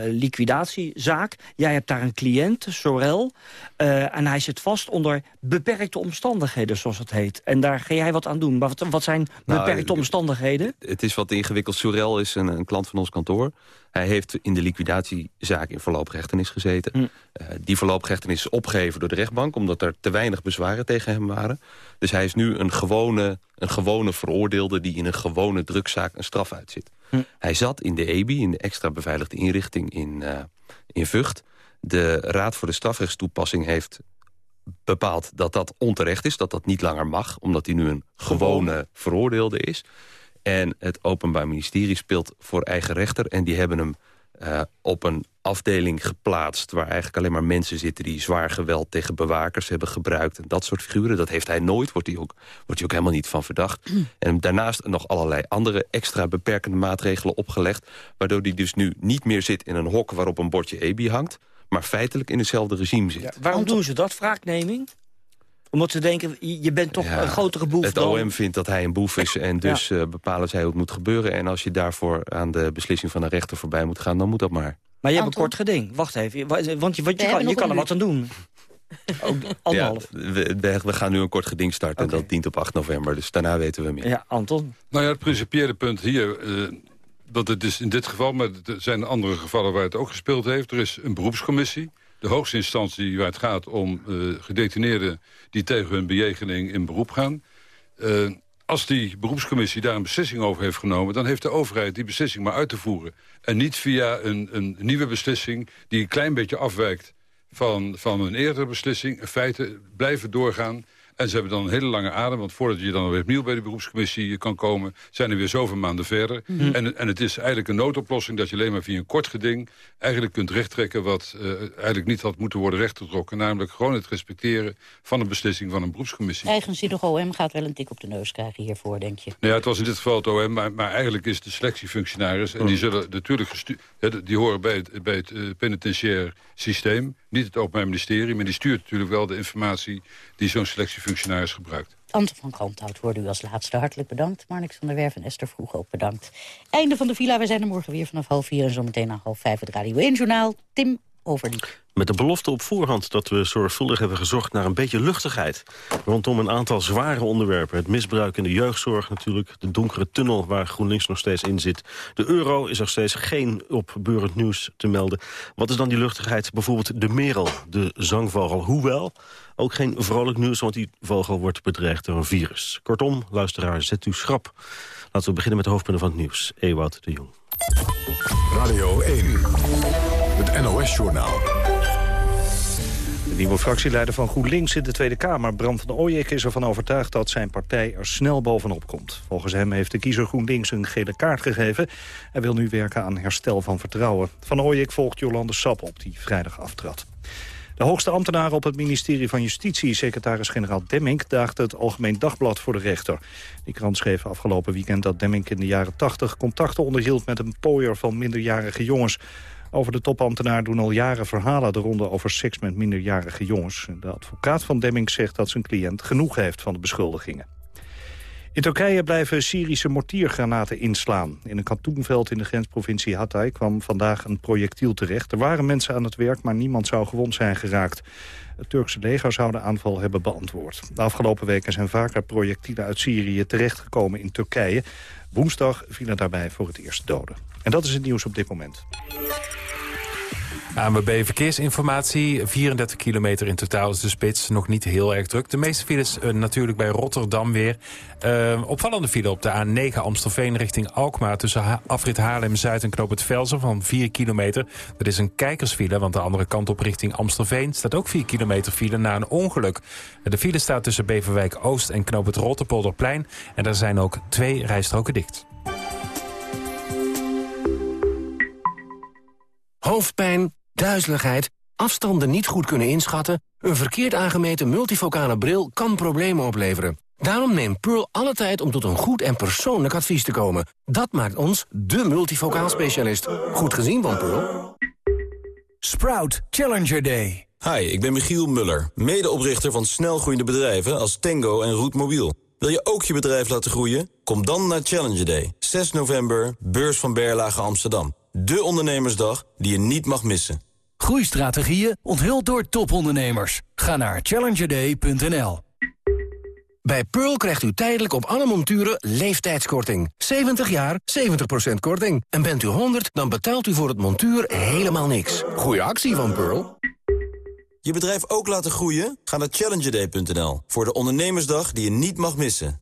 liquidatiezaak. Jij hebt daar een cliënt, Sorel, en hij zit vast onder beperkte omstandigheden, zoals het heet. En daar ga jij wat aan doen. Maar wat, wat zijn nou, beperkte omstandigheden?
Het is wat ingewikkeld. Sorel is een, een, klant van ons kantoor. Hij heeft in de liquidatiezaak in voorlopige hechtenis gezeten. Hm. Uh, die voorlopige hechtenis is opgegeven door de rechtbank... omdat er te weinig bezwaren tegen hem waren. Dus hij is nu een gewone, een gewone veroordeelde... die in een gewone drugzaak een straf uitzit. Hm. Hij zat in de EBI, in de extra beveiligde inrichting in, uh, in Vught. De Raad voor de Strafrechtstoepassing heeft bepaalt dat dat onterecht is, dat dat niet langer mag... omdat hij nu een gewone veroordeelde is. En het Openbaar Ministerie speelt voor eigen rechter... en die hebben hem uh, op een afdeling geplaatst... waar eigenlijk alleen maar mensen zitten... die zwaar geweld tegen bewakers hebben gebruikt. En dat soort figuren, dat heeft hij nooit. Wordt hij ook, wordt hij ook helemaal niet van verdacht. En daarnaast nog allerlei andere extra beperkende maatregelen opgelegd... waardoor hij dus nu niet meer zit in een hok waarop een bordje EBI hangt maar feitelijk in hetzelfde regime zit. Ja,
waarom doen ze dat, wraakneming? Omdat ze denken, je bent toch een grotere boef
Het
dan...
OM vindt dat hij een boef is en dus ja. uh, bepalen zij hoe het moet gebeuren. En als je daarvoor aan de beslissing van de rechter voorbij moet gaan, dan moet dat maar.
Maar je hebt een kort geding. Wacht even, want je, want je kan, je kan er wat aan doen. Ook anderhalf.
Ja, we, we, gaan nu een kort geding starten okay. en dat dient op 8 november. Dus daarna weten we meer.
Ja, Anton?
Nou ja, het principiële punt hier... Uh, dat het is in dit geval, maar er zijn andere gevallen waar het ook gespeeld heeft. Er is een beroepscommissie de hoogste instantie waar het gaat om uh, gedetineerden... die tegen hun bejegening in beroep gaan. Uh, als die beroepscommissie daar een beslissing over heeft genomen... dan heeft de overheid die beslissing maar uit te voeren. En niet via een, een nieuwe beslissing die een klein beetje afwijkt... van, van een eerdere beslissing. In feite blijven doorgaan En ze hebben dan een hele lange adem, want voordat je dan weer opnieuw bij de beroepscommissie kan komen... zijn er weer zoveel maanden verder. Mhm. en, en het is eigenlijk een noodoplossing dat je alleen maar via een kort geding... eigenlijk kunt rechttrekken wat uh, eigenlijk niet had moeten worden rechtgetrokken. Namelijk gewoon het respecteren van een beslissing van een beroepscommissie.
Eigenzinnig OM gaat wel een tik op de neus krijgen hiervoor, denk je?
Nou ja, het was in dit geval het OM, maar, maar eigenlijk is de selectiefunctionaris... en die, zullen natuurlijk die horen bij het, bij het uh, penitentiair systeem... niet het Openbaar Ministerie, maar die stuurt natuurlijk wel de informatie... die zo'n selectiefunctionaris gebruikt.
Anton van Kalmthout wordt u als laatste hartelijk bedankt. Marnix van der Werf en Esther Vroeg ook bedankt. Einde van de villa. We zijn er morgen weer vanaf half vier en zometeen na half vijf het Radio 1 Journaal. Tim over die.
Met de belofte op voorhand dat we zorgvuldig hebben gezocht naar een beetje luchtigheid. Rondom een aantal zware onderwerpen. Het misbruik in de jeugdzorg natuurlijk. De donkere tunnel waar GroenLinks nog steeds in zit. De euro is nog steeds geen opbeurend nieuws te melden. Wat is dan die luchtigheid? Bijvoorbeeld de merel, de zangvogel. Hoewel, ook geen vrolijk nieuws, want die vogel wordt bedreigd door een virus. Kortom, luisteraar, zet u schrap. Laten we beginnen met de hoofdpunten van het nieuws. Ewout de Jong.
Radio 1, het NOS-journaal.
De nieuwe fractieleider van GroenLinks in de Tweede Kamer, Bram van Ooyek, is ervan overtuigd dat zijn partij er snel bovenop komt. Volgens hem heeft de kiezer GroenLinks een gele kaart gegeven. Hij wil nu werken aan herstel van vertrouwen. Van Ooyek volgt Jolande Sap op, die vrijdag aftrad. De hoogste ambtenaar op het ministerie van Justitie, secretaris-generaal Demmink, daagde het Algemeen Dagblad voor de rechter. Die krant schreef afgelopen weekend dat Demmink in de jaren 80 contacten onderhield met een pooier van minderjarige jongens. Over de topambtenaar doen al jaren verhalen de ronde over seks met minderjarige jongens. De advocaat van Demming zegt dat zijn cliënt genoeg heeft van de beschuldigingen. In Turkije blijven Syrische mortiergranaten inslaan. In een katoenveld in de grensprovincie Hatay kwam vandaag een projectiel terecht. Er waren mensen aan het werk, maar niemand zou gewond zijn geraakt. Het Turkse leger zou de aanval hebben beantwoord. De afgelopen weken zijn vaker projectielen uit Syrië terechtgekomen in Turkije. Woensdag vielen daarbij voor het eerst doden. En dat is het nieuws op dit moment.
ANWB Verkeersinformatie. 34 kilometer in totaal is de spits. Nog niet heel erg druk. De meeste files uh, natuurlijk bij Rotterdam weer. Uh, opvallende file op de A9 Amstelveen richting Alkmaar... tussen afrit Haarlem-Zuid en Knoop het van 4 kilometer. Dat is een kijkersfile, want de andere kant op richting Amstelveen... staat ook 4 kilometer file na een ongeluk. De file staat tussen Beverwijk Oost en Knoop het Rotterpolderplein. En daar zijn ook twee rijstroken dicht.
Hoofdpijn duizeligheid, afstanden niet goed kunnen inschatten... een verkeerd aangemeten multifocale bril kan problemen opleveren. Daarom neemt Pearl alle tijd om tot een goed en persoonlijk advies te komen. Dat maakt ons de multifocaal specialist. Goed gezien van Pearl.
Sprout Challenger Day.
Hi, ik ben Michiel Muller, medeoprichter van snelgroeiende bedrijven als Tango en Roetmobiel. Wil je ook je bedrijf laten groeien? Kom dan naar Challenger Day, 6 november, beurs van Berlage Amsterdam. De ondernemersdag die je niet mag missen.
Groeistrategieën onthuld door topondernemers. Ga naar challengerday.nl.
Bij Pearl krijgt u tijdelijk op alle monturen leeftijdskorting. 70 jaar, 70% korting. En bent u 100, dan betaalt u voor het montuur helemaal niks. Goeie actie van Pearl.
Je bedrijf ook laten groeien? Ga naar challengerday.nl voor de ondernemersdag die je niet mag missen.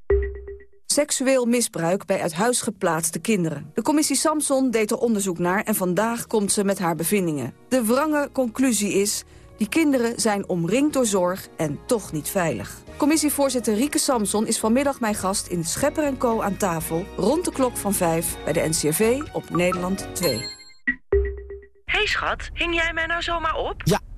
Seksueel misbruik bij uit huis geplaatste kinderen. De commissie Samson deed er onderzoek naar en vandaag komt ze met haar bevindingen. De wrange conclusie is... die kinderen zijn omringd door zorg en toch niet veilig. Commissievoorzitter Rieke Samson is vanmiddag mijn gast in Schepper Co. aan tafel... rond de klok van 5 bij de NCRV op Nederland 2.
Hey schat, hing jij mij nou zomaar op?
Ja,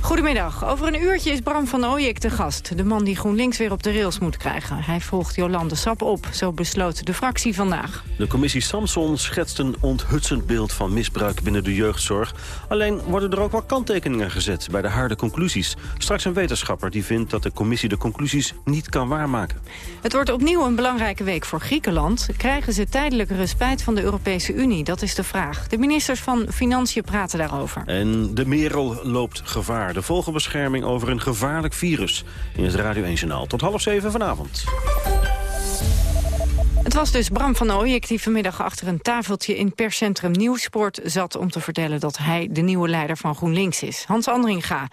Goedemiddag. Over een uurtje is Bram van Ooyek te gast. De man die GroenLinks weer op de rails moet krijgen. Hij volgt Jolande Sap op. Zo besloot de fractie vandaag.
De commissie Samson schetst een onthutsend beeld van misbruik binnen de jeugdzorg. Alleen worden er ook wel kanttekeningen gezet bij de harde conclusies. Straks een wetenschapper die vindt dat de commissie de conclusies niet kan waarmaken.
Het wordt opnieuw een belangrijke week voor Griekenland. Krijgen ze tijdelijk respijt van de Europese Unie? Dat is de vraag. De ministers van Financiën praten daarover.
En de merel loopt gevaar de vogelbescherming over een gevaarlijk virus. In het Radio 1 Journaal. Tot half zeven vanavond.
Het was dus Bram van Ooyek die vanmiddag achter een tafeltje in perscentrum Nieuwsport zat om te vertellen dat hij de nieuwe leider van GroenLinks is. Hans Andringa.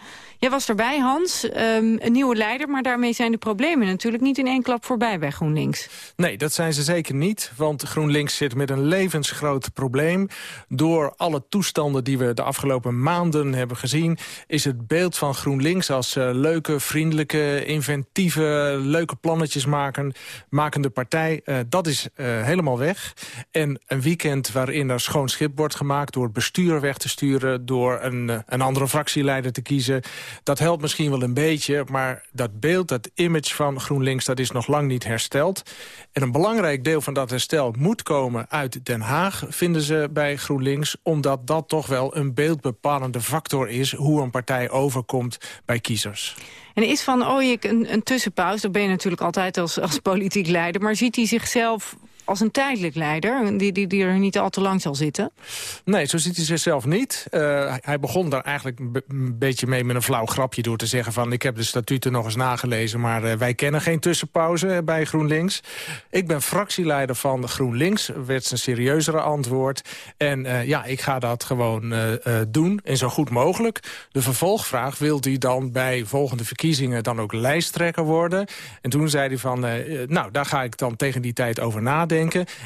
Jij was erbij, Hans. Ehm, een nieuwe leider, maar daarmee zijn de problemen natuurlijk niet in één klap voorbij bij GroenLinks.
Nee, dat zijn ze zeker niet, want GroenLinks zit met een levensgroot probleem. Door alle toestanden die we de afgelopen maanden hebben gezien... is het beeld van GroenLinks als uh, leuke, vriendelijke, inventieve... leuke plannetjes maken, makende partij, uh, dat is uh, helemaal weg. En een weekend waarin er schoon schip wordt gemaakt... door het bestuur weg te sturen, door een, een andere fractieleider te kiezen... Dat helpt misschien wel een beetje, maar dat beeld, dat image van GroenLinks... dat is nog lang niet hersteld. En een belangrijk deel van dat herstel moet komen uit Den Haag... vinden ze bij GroenLinks, omdat dat toch wel een beeldbepalende factor is... hoe een partij overkomt bij kiezers.
En is Van Ooyek een, een tussenpauze? Dat ben je natuurlijk altijd als, als politiek leider. Maar ziet hij zichzelf als een tijdelijk leider, die, die, die er niet al te lang zal zitten?
Nee, zo ziet hij zichzelf niet. Uh, hij begon daar eigenlijk een beetje mee met een flauw grapje door te zeggen van... ik heb de statuten nog eens nagelezen, maar uh, wij kennen geen tussenpauze bij GroenLinks. Ik ben fractieleider van GroenLinks, werd zijn serieuzere antwoord. En ja, ik ga dat gewoon doen en zo goed mogelijk. De vervolgvraag, wilt u dan bij volgende verkiezingen dan ook lijsttrekker worden? En toen zei hij van, nou, daar ga ik dan tegen die tijd over nadenken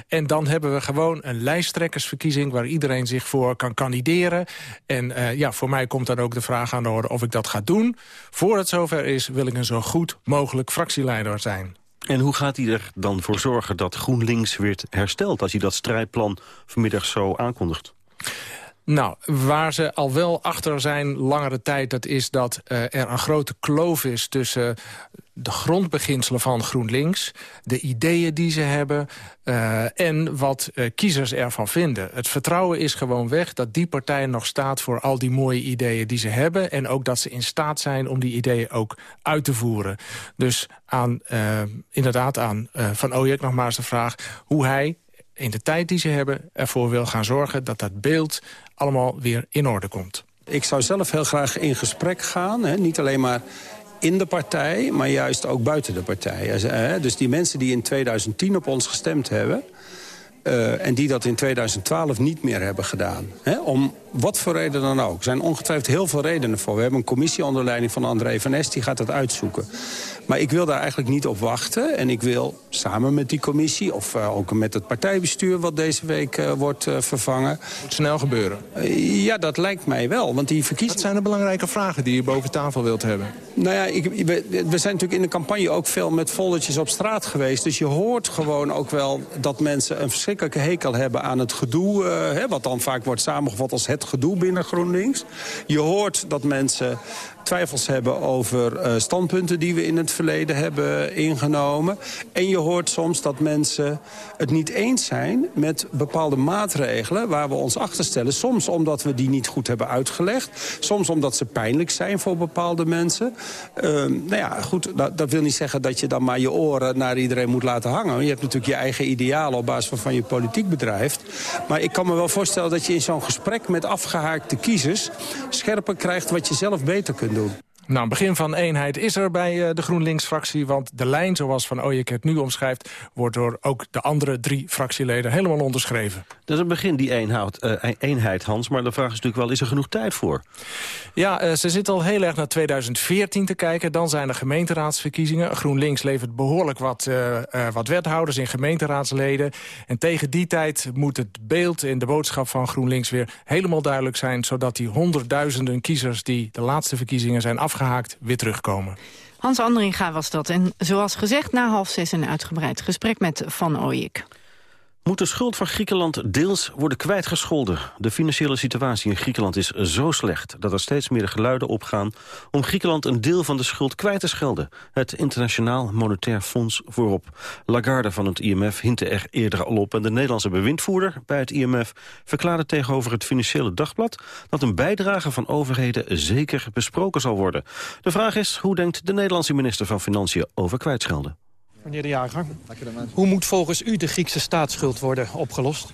en dan hebben we gewoon een lijsttrekkersverkiezing... waar iedereen zich voor kan kandideren. En uh, ja, voor mij komt dan ook de vraag aan de orde of ik dat ga doen. Voor het zover is, wil ik een zo goed mogelijk fractieleider zijn.
En hoe gaat hij er dan voor zorgen dat GroenLinks weer herstelt... als hij dat strijdplan vanmiddag zo aankondigt?
Nou, waar ze al wel achter zijn langere tijd... dat is dat uh, er een grote kloof is tussen de grondbeginselen van GroenLinks... de ideeën die ze hebben uh, en wat uh, kiezers ervan vinden. Het vertrouwen is gewoon weg dat die partij nog staat... voor al die mooie ideeën die ze hebben... en ook dat ze in staat zijn om die ideeën ook uit te voeren. Dus aan, inderdaad aan Van Ooyek nogmaals de vraag... hoe hij in de tijd die ze hebben ervoor wil gaan zorgen... dat dat beeld allemaal weer in orde komt.
Ik zou zelf heel graag in gesprek gaan. Hè? Niet alleen maar in de partij, maar juist ook buiten de partij. Dus die mensen die in 2010 op ons gestemd hebben... Uh, en die dat in 2012 niet meer hebben gedaan. Om wat voor reden dan ook. Er zijn ongetwijfeld heel veel redenen voor. We hebben een commissie onder leiding van André van Est, die gaat dat uitzoeken. Maar ik wil daar eigenlijk niet op wachten. En ik wil samen met die commissie, of uh, ook met het partijbestuur... wat deze week uh, wordt uh, vervangen...
Moet snel gebeuren.
ja, dat lijkt mij wel. Want die verkiezingen...
Wat zijn de belangrijke vragen die je boven tafel wilt hebben?
Nou ja, ik, we, we, zijn natuurlijk in de campagne ook veel met foldertjes op straat geweest. Dus je hoort gewoon ook wel dat mensen een verschrikkelijke hekel hebben aan het gedoe... Hè, wat dan vaak wordt samengevat als het gedoe binnen GroenLinks. Je hoort dat mensen twijfels hebben over uh, standpunten die we in het verleden hebben ingenomen. En je hoort soms dat mensen het niet eens zijn met bepaalde maatregelen waar we ons achter stellen. Soms omdat we die niet goed hebben uitgelegd. Soms omdat ze pijnlijk zijn voor bepaalde mensen. Uh, nou ja, goed, dat, dat, wil niet zeggen dat je dan maar je oren naar iedereen moet laten hangen. Je hebt natuurlijk je eigen idealen op basis waarvan je politiek bedrijft. Maar ik kan me wel voorstellen dat je in zo'n gesprek met afgehaakte kiezers... scherper krijgt wat je zelf beter kunt doen. handled.
Nou, een begin van eenheid is er bij uh, de GroenLinks-fractie... want de lijn, zoals Van Ooyek het nu omschrijft... wordt door ook de andere drie fractieleden helemaal onderschreven.
Dat is een begin, die eenhoud, uh, eenheid, Hans. Maar de vraag is natuurlijk wel, is er genoeg tijd voor?
Ja, uh, ze zit al heel erg naar 2014 te kijken. Dan zijn er gemeenteraadsverkiezingen. GroenLinks levert behoorlijk wat, wat wethouders in gemeenteraadsleden. En tegen die tijd moet het beeld en de boodschap van GroenLinks... weer helemaal duidelijk zijn... zodat die honderdduizenden kiezers die de laatste verkiezingen zijn afgegeven afgehaakt weer terugkomen.
Hans Andringa was dat. En zoals gezegd, na half zes een uitgebreid gesprek met Van Ooyek.
Moet de schuld van Griekenland deels worden kwijtgescholden? De financiële situatie in Griekenland is zo slecht... dat er steeds meer geluiden opgaan om Griekenland een deel van de schuld kwijt te schelden. Het Internationaal Monetair Fonds voorop. Lagarde van het IMF hintte er eerder al op... en de Nederlandse bewindvoerder bij het IMF verklaarde tegenover het Financiële Dagblad... dat een bijdrage van overheden zeker besproken zal worden. De vraag is, hoe denkt de Nederlandse minister van Financiën over kwijtschelden?
Meneer De Jager, hoe moet volgens u de Griekse staatsschuld worden opgelost?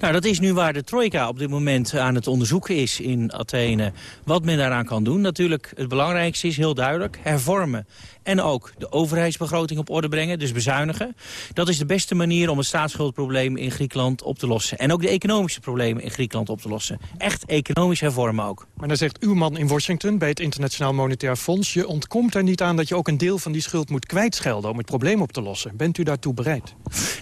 Nou, dat is nu waar de trojka op dit moment aan het onderzoeken is in Athene. Wat men daaraan kan doen. Natuurlijk, het belangrijkste is heel duidelijk hervormen en ook de overheidsbegroting op orde brengen, dus bezuinigen. Dat is de beste manier om het staatsschuldprobleem in Griekenland op te lossen. En ook de economische problemen in Griekenland op te lossen. Echt economisch hervormen ook.
Maar dan zegt uw man in Washington bij het Internationaal Monetair Fonds... je ontkomt er niet aan dat je ook een deel van die schuld moet kwijtschelden... om het probleem op te lossen. Bent u daartoe bereid?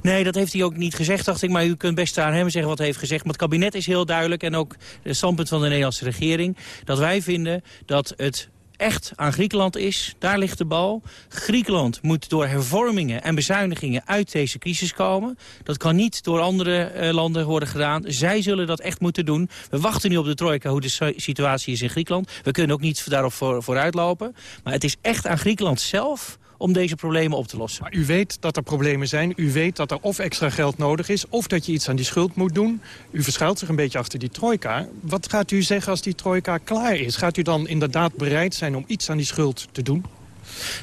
Nee, dat heeft hij ook niet gezegd, dacht ik. Maar u kunt best aan hem zeggen wat hij heeft gezegd. Maar het kabinet is heel duidelijk en ook het standpunt van de Nederlandse regering... dat wij vinden dat het echt aan Griekenland is. Daar ligt de bal. Griekenland moet door hervormingen en bezuinigingen uit deze crisis komen. Dat kan niet door andere eh, landen worden gedaan. Zij zullen dat echt moeten doen. We wachten nu op de trojka hoe de situatie is in Griekenland. We kunnen ook niet daarop voor, vooruitlopen. Maar het is echt aan Griekenland zelf om deze problemen op te lossen.
Maar u weet dat er problemen zijn. U weet dat er of extra geld nodig is... of dat je iets aan die schuld moet doen. U verschuilt zich een beetje achter die trojka. Wat gaat u zeggen als die trojka klaar is? Gaat u dan inderdaad bereid zijn om iets aan die schuld te doen?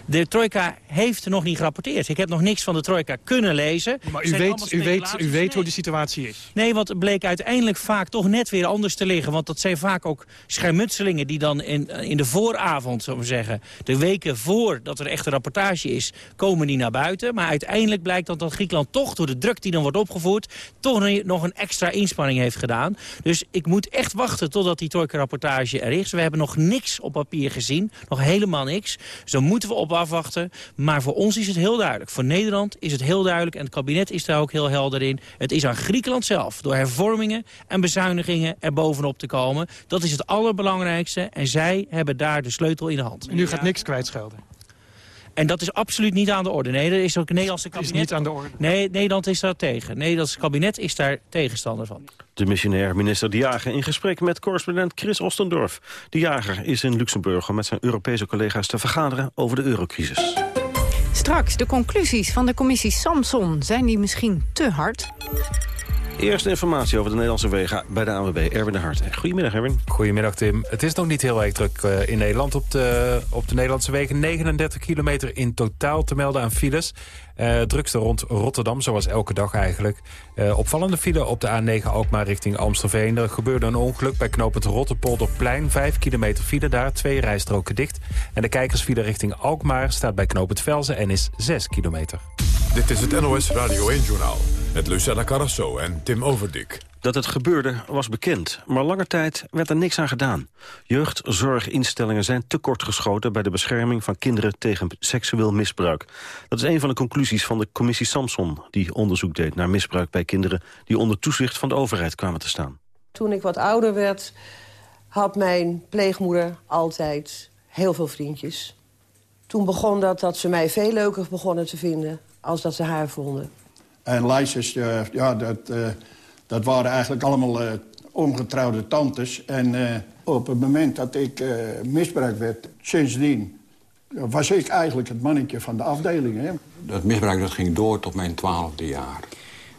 De trojka heeft nog niet gerapporteerd. Ik heb nog niks van de trojka kunnen lezen.
Maar u weet, u weet, u weet hoe de situatie is.
Nee, want het bleek uiteindelijk vaak toch net weer anders te liggen. Want dat zijn vaak ook schermutselingen die dan in, in de vooravond, zullen we zeggen... de weken voordat er echt een rapportage is, komen die naar buiten. Maar uiteindelijk blijkt dan dat Griekenland toch door de druk die dan wordt opgevoerd... toch nog een extra inspanning heeft gedaan. Dus ik moet echt wachten totdat die trojka-rapportage er is. We hebben nog niks op papier gezien. Nog helemaal niks. Dus dan moeten we op afwachten. Maar voor ons is het heel duidelijk. Voor Nederland is het heel duidelijk. En het kabinet is daar ook heel helder in. Het is aan Griekenland zelf. Door hervormingen en bezuinigingen er bovenop te komen. Dat is het allerbelangrijkste. En zij hebben daar de sleutel in de hand.
En u gaat niks kwijtschelden?
En dat is absoluut niet aan de orde. Nee, dat is ook het Nederlandse kabinet.
is niet aan de orde?
Nee, Nederland is daar tegen. Het Nederlandse kabinet is daar tegenstander van.
De missionair minister De Jager in gesprek met correspondent Chris Ostendorf. De Jager is in Luxemburg om met zijn Europese collega's te vergaderen over de eurocrisis.
Straks de conclusies van de commissie Samson. Zijn die misschien te hard?
Eerste informatie over de Nederlandse wegen bij de ANWB, Erwin de Hart. Goedemiddag, Erwin.
Goedemiddag, Tim. Het is nog niet heel erg druk uh, in Nederland op de, op de Nederlandse wegen. 39 kilometer in totaal te melden aan files. Uh, drukste rond Rotterdam, zoals elke dag eigenlijk. Uh, opvallende file op de A9 Alkmaar richting Amstelveen. Er gebeurde een ongeluk bij knooppunt Rotterpolderplein. 5 kilometer file daar, twee rijstroken dicht. En de kijkersfile richting Alkmaar staat bij knooppunt Velzen en is 6 kilometer.
Dit is het NOS Radio 1-journaal met Lucella Carrasso en Tim Overdik.
Dat het gebeurde was bekend, maar lange tijd werd er niks aan gedaan. Jeugdzorginstellingen zijn tekortgeschoten bij de bescherming van kinderen tegen seksueel misbruik. Dat is een van de conclusies van de commissie Samson... die onderzoek deed naar misbruik bij kinderen die onder toezicht van de overheid kwamen te staan.
Toen ik wat ouder werd, had mijn pleegmoeder altijd heel veel vriendjes. Toen begon dat dat ze mij veel leuker begonnen te vinden als dat ze haar vonden.
En lijstjes, uh, ja, dat, uh, dat waren eigenlijk allemaal uh, ongetrouwde tantes. En op het moment dat ik misbruikt werd, sindsdien... was ik eigenlijk het mannetje van de afdeling. Hè.
Dat misbruik dat ging door tot mijn twaalfde jaar.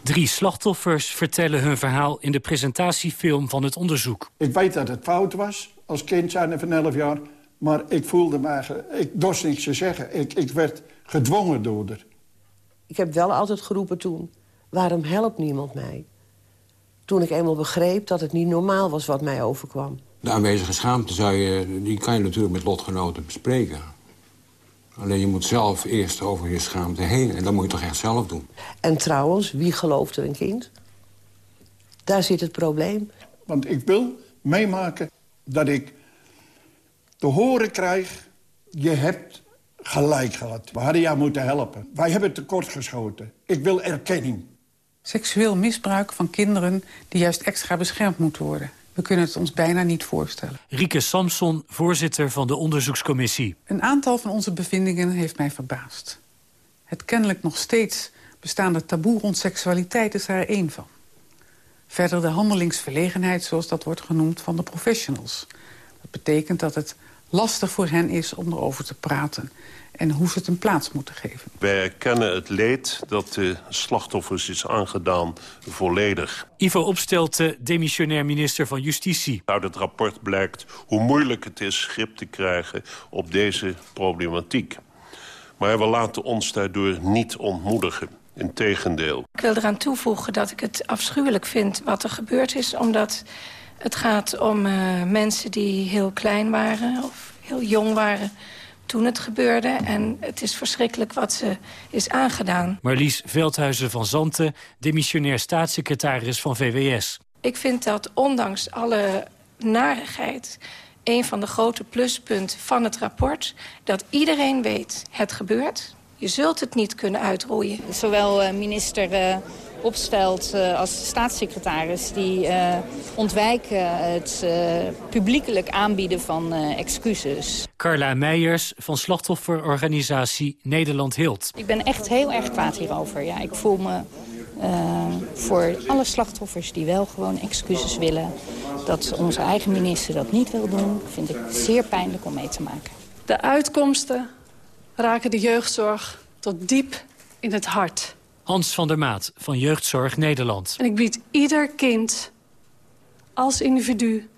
Drie slachtoffers vertellen hun verhaal in de presentatiefilm van het onderzoek.
Ik weet dat het fout was, als kind zijn van 11 jaar... maar ik voelde me eigenlijk... Ik dorst niks te zeggen. Ik, ik werd gedwongen door haar.
Ik heb wel altijd geroepen toen, waarom helpt niemand mij? Toen ik eenmaal begreep dat het niet normaal was wat mij overkwam.
De aanwezige schaamte zou je, die kan je natuurlijk met lotgenoten bespreken. Alleen je moet zelf eerst over je schaamte heen. En dat moet je toch echt zelf doen.
En trouwens, wie gelooft er een kind? Daar zit het probleem.
Want ik wil meemaken dat ik te horen krijg... je hebt gelijk gehad. We hadden jou moeten helpen. Wij hebben tekort geschoten. Ik wil erkenning.
Seksueel misbruik van kinderen die juist extra beschermd moeten worden. We kunnen het ons bijna niet voorstellen.
Rieke Samson, voorzitter van de onderzoekscommissie.
Een aantal van onze bevindingen heeft mij verbaasd. Het kennelijk nog steeds bestaande taboe rond seksualiteit is daar één van. Verder de handelingsverlegenheid, zoals dat wordt genoemd, van de professionals. Dat betekent dat het lastig voor hen is om erover te praten en hoe ze het een plaats moeten geven.
Wij erkennen het leed dat de slachtoffers is aangedaan volledig.
Ivo Opstelten, demissionair minister van Justitie.
Uit het rapport blijkt hoe moeilijk het is grip te krijgen op deze problematiek. Maar we laten ons daardoor niet ontmoedigen. Integendeel.
Ik wil eraan toevoegen dat ik het afschuwelijk vind wat er gebeurd is... omdat het gaat om uh, mensen die heel klein waren of heel jong waren toen het gebeurde. En het is verschrikkelijk wat ze is aangedaan.
Marlies Veldhuizen van Zanten, demissionair staatssecretaris van VWS.
Ik vind dat ondanks alle narigheid een van de grote pluspunten van het rapport... dat iedereen weet, het gebeurt. Je zult het niet kunnen uitroeien.
Zowel uh, minister uh, Opstelt uh, als staatssecretaris... die ontwijken het publiekelijk aanbieden van excuses.
Carla Meijers van slachtofferorganisatie Nederland Hilt.
Ik ben echt heel erg kwaad hierover. Ja, ik voel me voor alle slachtoffers die wel gewoon excuses willen... dat onze eigen minister dat niet wil doen... vind ik zeer pijnlijk om mee te maken.
De uitkomsten raken de jeugdzorg tot diep in het hart.
Hans van der Maat van Jeugdzorg Nederland.
En ik bied ieder kind als individu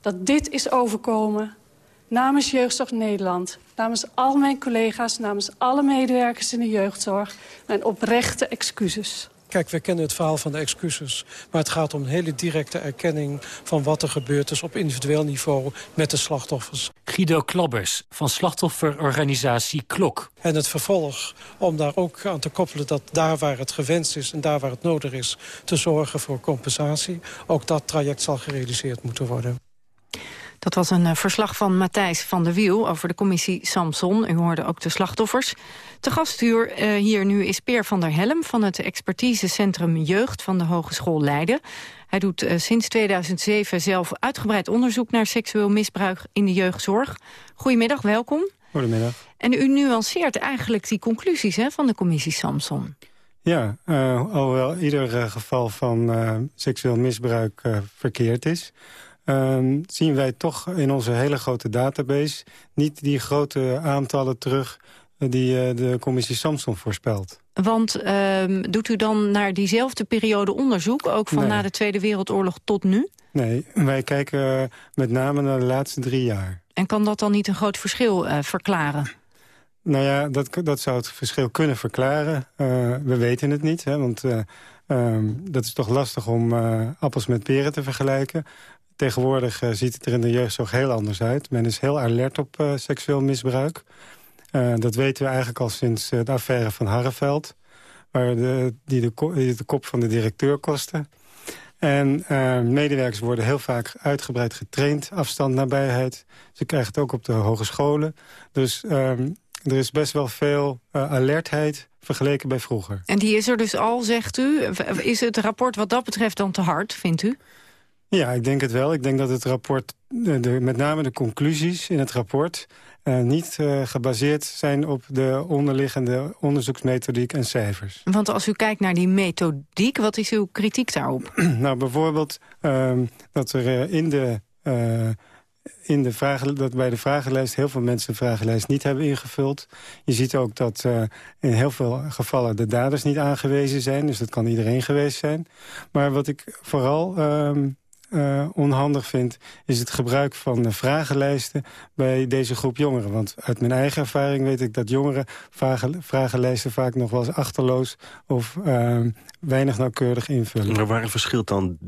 dat dit is overkomen... namens Jeugdzorg Nederland, namens al mijn collega's... namens alle medewerkers in de jeugdzorg, mijn oprechte excuses.
Kijk, we kennen het verhaal van de excuses. Maar het gaat om een hele directe erkenning van wat er gebeurd is... op individueel niveau met de slachtoffers.
Guido Klabbers van slachtofferorganisatie KLOK.
En het vervolg om daar ook aan te koppelen dat daar waar het gewenst is... en daar waar het nodig is, te zorgen voor compensatie. Ook dat traject zal gerealiseerd moeten worden.
Dat was een eh, verslag van Matthijs van der Wiel over de commissie Samson. U hoorde ook de slachtoffers. Te gastuur uh, hier nu is Peer van der Helm van het expertisecentrum Jeugd van de Hogeschool Leiden. Hij doet uh, sinds 2007 zelf uitgebreid onderzoek naar seksueel misbruik in de jeugdzorg. Goedemiddag, welkom.
Goedemiddag.
En u nuanceert eigenlijk die conclusies hè, van de commissie Samson.
Ja, uh, alhoewel ieder geval van seksueel misbruik verkeerd is... Um, zien wij toch in onze hele grote database... niet die grote aantallen terug die uh, de commissie Samson voorspelt.
Want uh, doet u dan naar diezelfde periode onderzoek... ook van nee. na de Tweede Wereldoorlog tot nu?
Nee, wij kijken met name naar de laatste drie jaar.
En kan dat dan niet een groot verschil uh, verklaren?
Nou ja, dat, dat zou het verschil kunnen verklaren. We weten het niet, hè, want um, dat is toch lastig om appels met peren te vergelijken. Tegenwoordig uh, ziet het er in de jeugdzorg heel anders uit. Men is heel alert op uh, seksueel misbruik. Uh, dat weten we eigenlijk al sinds de affaire van Harreveld. Waar de, die, de, kop van de directeur kostte. En medewerkers worden heel vaak uitgebreid getraind. Afstand, nabijheid. Ze krijgen het ook op de hogescholen. Dus um, er is best wel veel alertheid vergeleken bij vroeger.
En die is er dus al, zegt u. Is het rapport wat dat betreft dan te hard, vindt u?
Ja, ik denk het wel. Ik denk dat het rapport, de, met name de conclusies in het rapport... Uh, niet uh, gebaseerd zijn op de onderliggende onderzoeksmethodiek en cijfers.
Want als u kijkt naar die methodiek, wat is uw kritiek daarop?
nou, bijvoorbeeld uh, dat er uh, in de... in de vragen, dat bij de vragenlijst heel veel mensen de vragenlijst niet hebben ingevuld. Je ziet ook dat in heel veel gevallen de daders niet aangewezen zijn. Dus dat kan iedereen geweest zijn. Maar wat ik vooral ehm, uh, onhandig vind... is het gebruik van vragenlijsten bij deze groep jongeren. Want uit mijn eigen ervaring weet ik dat jongeren... vragen, vragenlijsten vaak nog wel eens achterloos... of uh, weinig nauwkeurig invullen.
Maar waar verschilt dan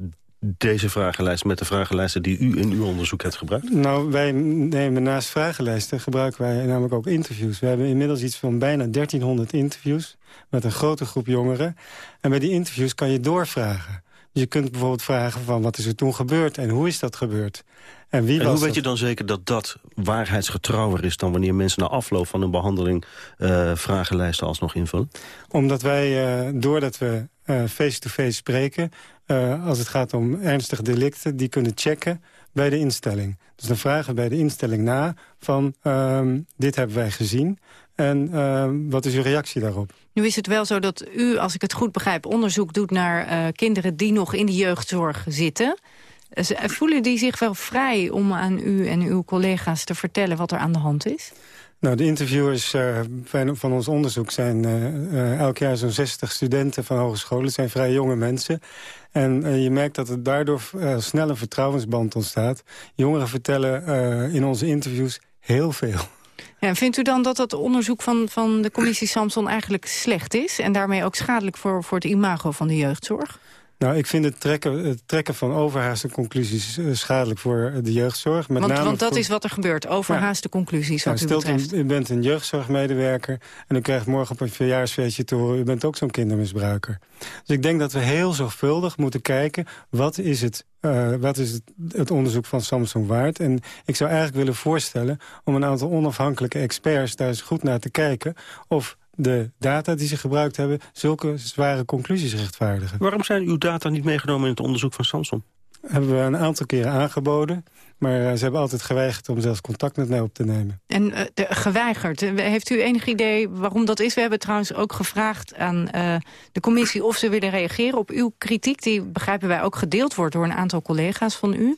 deze vragenlijst met de vragenlijsten die u in uw onderzoek hebt gebruikt?
Nou, wij nemen naast vragenlijsten gebruiken wij namelijk ook interviews. We hebben inmiddels iets van bijna 1300 interviews met een grote groep jongeren. En bij die interviews kan je doorvragen. Je kunt bijvoorbeeld vragen van wat is er toen gebeurd en hoe is dat gebeurd?
En, wie en hoe weet je dan zeker dat dat waarheidsgetrouwer is... dan wanneer mensen na afloop van een behandeling uh, vragenlijsten alsnog invullen?
Omdat wij, uh, doordat we face-to-face uh, -face spreken... als het gaat om ernstige delicten, die kunnen checken bij de instelling. Dus dan vragen we bij de instelling na van... Uh, dit hebben wij gezien en uh, wat is uw reactie daarop?
Nu is het wel zo dat u, als ik het goed begrijp, onderzoek doet naar uh, kinderen die nog in de jeugdzorg zitten. Voelen die zich wel vrij om aan u en uw collega's te vertellen wat er aan de hand is?
Nou, de interviewers uh, van ons onderzoek zijn elk jaar zo'n 60 studenten van hogescholen. Het zijn vrij jonge mensen. En je merkt dat er daardoor snel een vertrouwensband ontstaat. Jongeren vertellen in onze interviews heel veel.
Ja, vindt u dan dat dat onderzoek van, van de commissie Samson eigenlijk slecht is... en daarmee ook schadelijk voor, voor het imago van de jeugdzorg?
Nou, ik vind het trekken, het trekken van overhaaste conclusies eh, schadelijk voor de jeugdzorg.
Met want, name want dat is wat er gebeurt, overhaaste conclusies wat
u betreft. u bent een jeugdzorgmedewerker en u krijgt morgen op een verjaarsfeestje te horen... u bent ook zo'n kindermisbruiker. Dus ik denk dat we heel zorgvuldig moeten kijken... wat is het wat is het, het, onderzoek van Samsung waard? En ik zou eigenlijk willen voorstellen om een aantal onafhankelijke experts daar eens goed naar te kijken... of de data die ze gebruikt hebben... zulke zware conclusies rechtvaardigen.
Waarom zijn uw data niet meegenomen in het onderzoek van Samsung?
Hebben we een aantal keren aangeboden. Maar uh, ze hebben altijd geweigerd om zelfs contact met mij op te nemen.
En de, geweigerd. Heeft u enig idee waarom dat is? We hebben trouwens ook gevraagd aan de commissie of ze willen reageren op uw kritiek. Die, begrijpen wij, ook gedeeld wordt door een aantal collega's van u.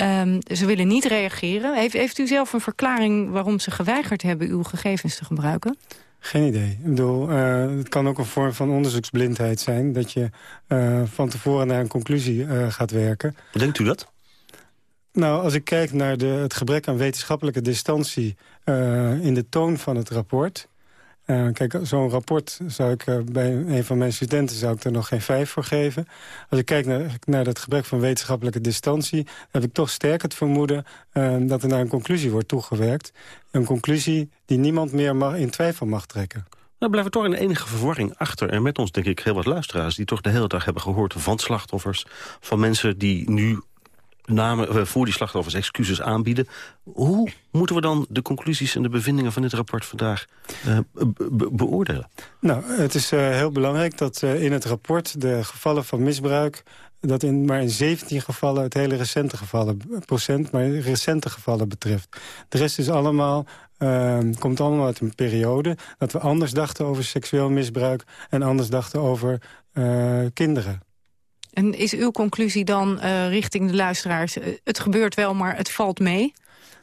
Um, ze willen niet reageren. Heeft, heeft u zelf een verklaring waarom ze geweigerd hebben uw gegevens te gebruiken?
Geen idee. Ik bedoel, uh, het kan ook een vorm van onderzoeksblindheid zijn... dat je uh, van tevoren naar een conclusie uh, gaat werken.
Denkt u dat?
Nou, als ik kijk naar de, het gebrek aan wetenschappelijke distantie... in de toon van het rapport... Uh, kijk, zo'n rapport zou ik uh, bij een van mijn studenten zou ik er nog geen vijf voor geven. Als ik kijk naar, naar dat gebrek van wetenschappelijke distantie... heb ik toch sterk het vermoeden uh, dat er naar een conclusie wordt toegewerkt. Een conclusie die niemand meer mag, in twijfel mag trekken.
Nou blijven toch in enige verwarring achter. En met ons denk ik heel wat luisteraars die toch de hele dag hebben gehoord van slachtoffers. Van mensen die nu namen, eh, voor die slachtoffers excuses aanbieden. Hoe moeten we dan de conclusies en de bevindingen van dit rapport vandaag uh, beoordelen?
Nou, het is uh, heel belangrijk dat uh, in het rapport de gevallen van misbruik dat in maar in 17 gevallen het hele recente gevallen, procent, maar recente gevallen betreft. De rest is allemaal, uh, komt allemaal uit een periode dat we anders dachten over seksueel misbruik en anders dachten over kinderen.
En is uw conclusie dan uh, richting de luisteraars... Uh, het gebeurt wel, maar het valt mee?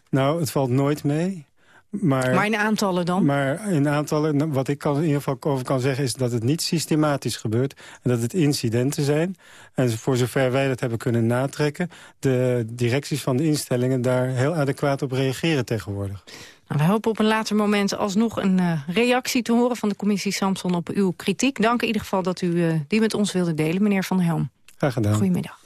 Nou, het valt nooit mee. Maar,
maar in aantallen dan?
Maar in aantallen, nou, wat ik kan, in ieder geval over kan zeggen... is dat het niet systematisch gebeurt en dat het incidenten zijn. En voor zover wij dat hebben kunnen natrekken... de directies van de instellingen daar heel adequaat op reageren tegenwoordig.
Nou, we hopen op een later moment alsnog een uh, reactie te horen... van de commissie Samson op uw kritiek. Dank in ieder geval dat u uh, die met ons wilde delen, meneer Van Helm.
Graag gedaan.
Goedemiddag.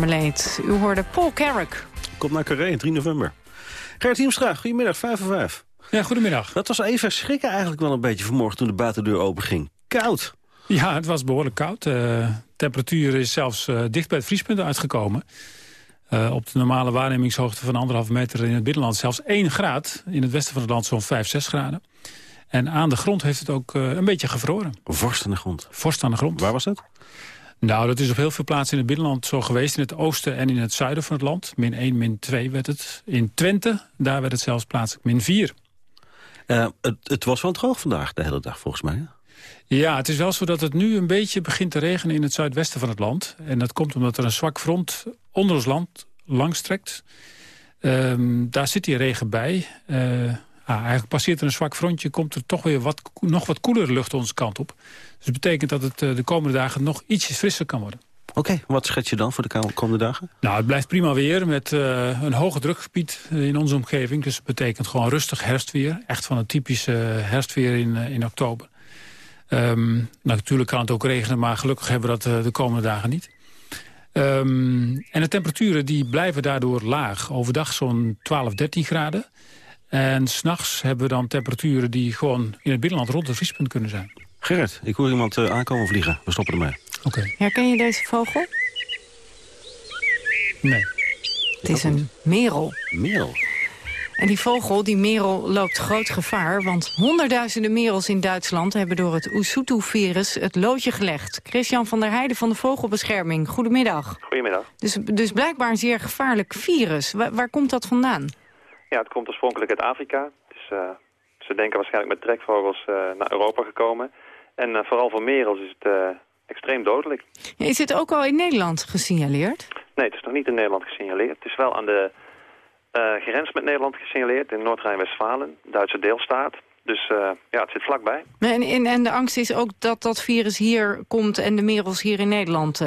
Marmalade. U hoorde Paul Carrick.
Komt naar Carré, 3 november. Gert Hiemstra, goedemiddag, 5 voor 5.
Ja, goedemiddag.
Dat was even schrikken eigenlijk wel een beetje vanmorgen toen de buitendeur open ging. Koud.
Ja, het was behoorlijk koud. De temperatuur is zelfs uh, dicht bij het vriespunt uitgekomen. Uh, op de normale waarnemingshoogte van anderhalve meter in het binnenland zelfs 1 graad. In het westen van het land zo'n 5, 6 graden. En aan de grond heeft het ook uh, een beetje gevroren.
Vorst aan de grond?
Vorst aan de grond.
Waar was dat?
Nou, dat is op heel veel plaatsen in het binnenland zo geweest. In het oosten en in het zuiden van het land. Min 1, min 2 werd het. In Twente, daar werd het zelfs plaatselijk min 4.
Uh, het, het, was wel droog vandaag, de hele dag volgens mij. Hè?
Ja, het is wel zo dat het nu een beetje begint te regenen in het zuidwesten van het land. En dat komt omdat er een zwak front onder ons land langstrekt. Um, daar zit die regen bij. Uh, eigenlijk passeert er een zwak frontje, komt er toch weer wat, nog wat koelere lucht onze kant op. Dus dat betekent dat het uh, de komende dagen nog ietsjes frisser kan worden.
Oké, okay, wat schets je dan voor de komende dagen?
Nou, het blijft prima weer met uh, een hoge drukgebied in onze omgeving. Dus het betekent gewoon rustig herfstweer. Echt van een typische herfstweer in, in oktober. Um, natuurlijk kan het ook regenen, maar gelukkig hebben we dat uh, de komende dagen niet. Um, en de temperaturen die blijven daardoor laag. Overdag zo'n 12, 13 graden. En s'nachts hebben we dan temperaturen die gewoon in het binnenland rond het vriespunt kunnen zijn.
Gerrit, ik hoor iemand uh, aankomen vliegen. We stoppen ermee.
Oké. Okay.
Herken je deze vogel?
Nee.
Het is een merel.
Merel?
En die vogel, die merel, loopt groot gevaar... want honderdduizenden merels in Duitsland hebben door het Usutu-virus het loodje gelegd. Christian van der Heijden van de Vogelbescherming, goedemiddag.
Goedemiddag.
Dus, dus blijkbaar een zeer gevaarlijk virus. Waar, waar komt dat vandaan?
Ja, het komt oorspronkelijk uit Afrika. Dus, uh, ze denken waarschijnlijk met trekvogels uh, naar Europa gekomen. En uh, vooral voor merels is het extreem dodelijk.
Ja, is dit ook al in Nederland gesignaleerd?
Nee, het is nog niet in Nederland gesignaleerd. Het is wel aan de grens met Nederland gesignaleerd in Noord-Rijn-Westfalen, Duitse deelstaat. Dus ja, het zit vlakbij.
En, en, en, de angst is ook dat dat virus hier komt en de merels hier in Nederland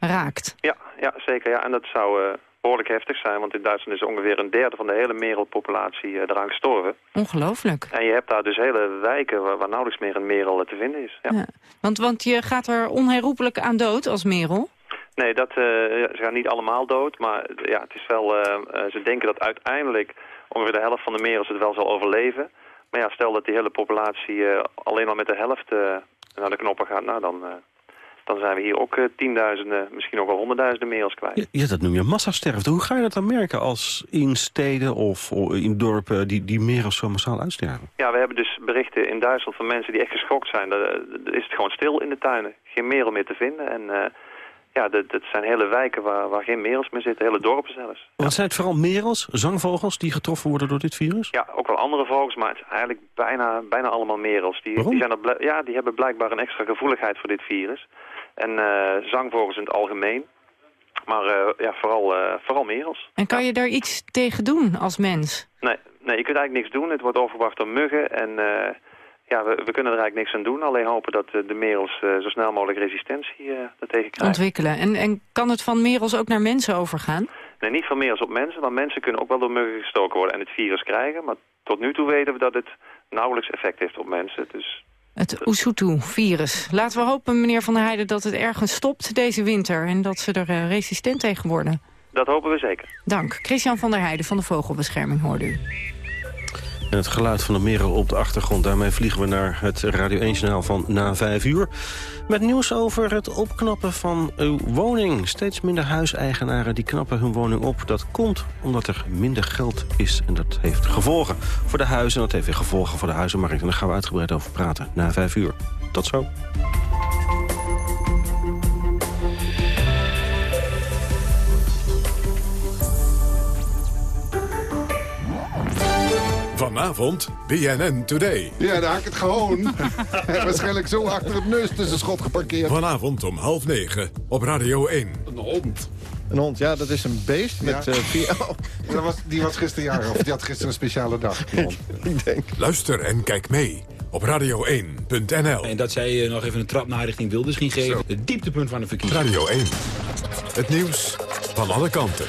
raakt?
Ja, ja, zeker. Ja. En dat zou behoorlijk heftig zijn, want in Duitsland is ongeveer een derde van de hele merelpopulatie eraan gestorven.
Ongelooflijk.
En je hebt daar dus hele wijken waar, waar nauwelijks meer een merel te vinden is. Ja. ja.
Want, want je gaat er onherroepelijk aan dood als merel?
Nee, dat, uh, ze gaan niet allemaal dood, maar ja, het is wel, uh, ze denken dat uiteindelijk ongeveer de helft van de merels het wel zal overleven. Maar ja, stel dat die hele populatie uh, alleen al met de helft naar de knoppen gaat, nou dan, dan zijn we hier ook tienduizenden, misschien ook wel honderdduizenden merels kwijt.
Ja, dat noem je massasterfte. Hoe ga je dat dan merken als in steden of in dorpen die, die merels zo massaal uitsterven?
Ja, we hebben dus berichten in Duitsland van mensen die echt geschokt zijn. Dan is het gewoon stil in de tuinen. Geen merel meer te vinden en ja, dat, dat zijn hele wijken waar, waar geen merels meer zitten, hele dorpen zelfs.
Wat zijn het vooral merels, zangvogels, die getroffen worden door dit virus?
Ja, ook wel andere vogels, maar het is eigenlijk bijna, bijna allemaal merels. Die,
Waarom?
Die, zijn er, ja, die hebben blijkbaar een extra gevoeligheid voor dit virus. En uh, zangvogels in het algemeen. Maar uh, ja, vooral, uh, vooral merels.
En kan je daar iets tegen doen als mens?
Nee, nee, je kunt eigenlijk niks doen. Het wordt overbracht door muggen en ja, we, we, kunnen er eigenlijk niks aan doen. Alleen hopen dat de merels zo snel mogelijk resistentie daartegen krijgen.
Ontwikkelen. En, en kan het van merels ook naar mensen overgaan?
Nee, niet van merels op mensen. Want mensen kunnen ook wel door muggen gestoken worden en het virus krijgen. Maar tot nu toe weten we dat het nauwelijks effect heeft op mensen. Dus...
Het Usutu-virus. Laten we hopen, meneer Van der Heijden, dat het ergens stopt deze winter... en dat ze er resistent tegen worden.
Dat hopen we zeker.
Dank. Christian van der Heijden van de Vogelbescherming hoorde u.
En het geluid van de merel op de achtergrond. Daarmee vliegen we naar het Radio 1-journaal van na vijf uur. Met nieuws over het opknappen van uw woning. Steeds minder huiseigenaren die knappen hun woning op. Dat komt omdat er minder geld is. En dat heeft gevolgen voor de huizen. En dat heeft weer gevolgen voor de huizenmarkt. En daar gaan we uitgebreid over praten na vijf uur. Tot zo.
Vanavond BNN Today.
Ja, daar had ik het gewoon. Waarschijnlijk zo achter het neus tussen schot geparkeerd.
Vanavond om half negen op Radio 1.
Een hond.
Een hond, ja, dat is een beest met
Ja.
eh, vier... Oh,
Dat was, die was gisteren jarig, of die had gisteren een speciale dag.
ik denk...
Luister en kijk mee op radio1.nl.
En dat zij eh, nog even een trap naar richting Wilders ging geven. Het dieptepunt van de verkiezingen.
Radio 1. Het nieuws van alle kanten.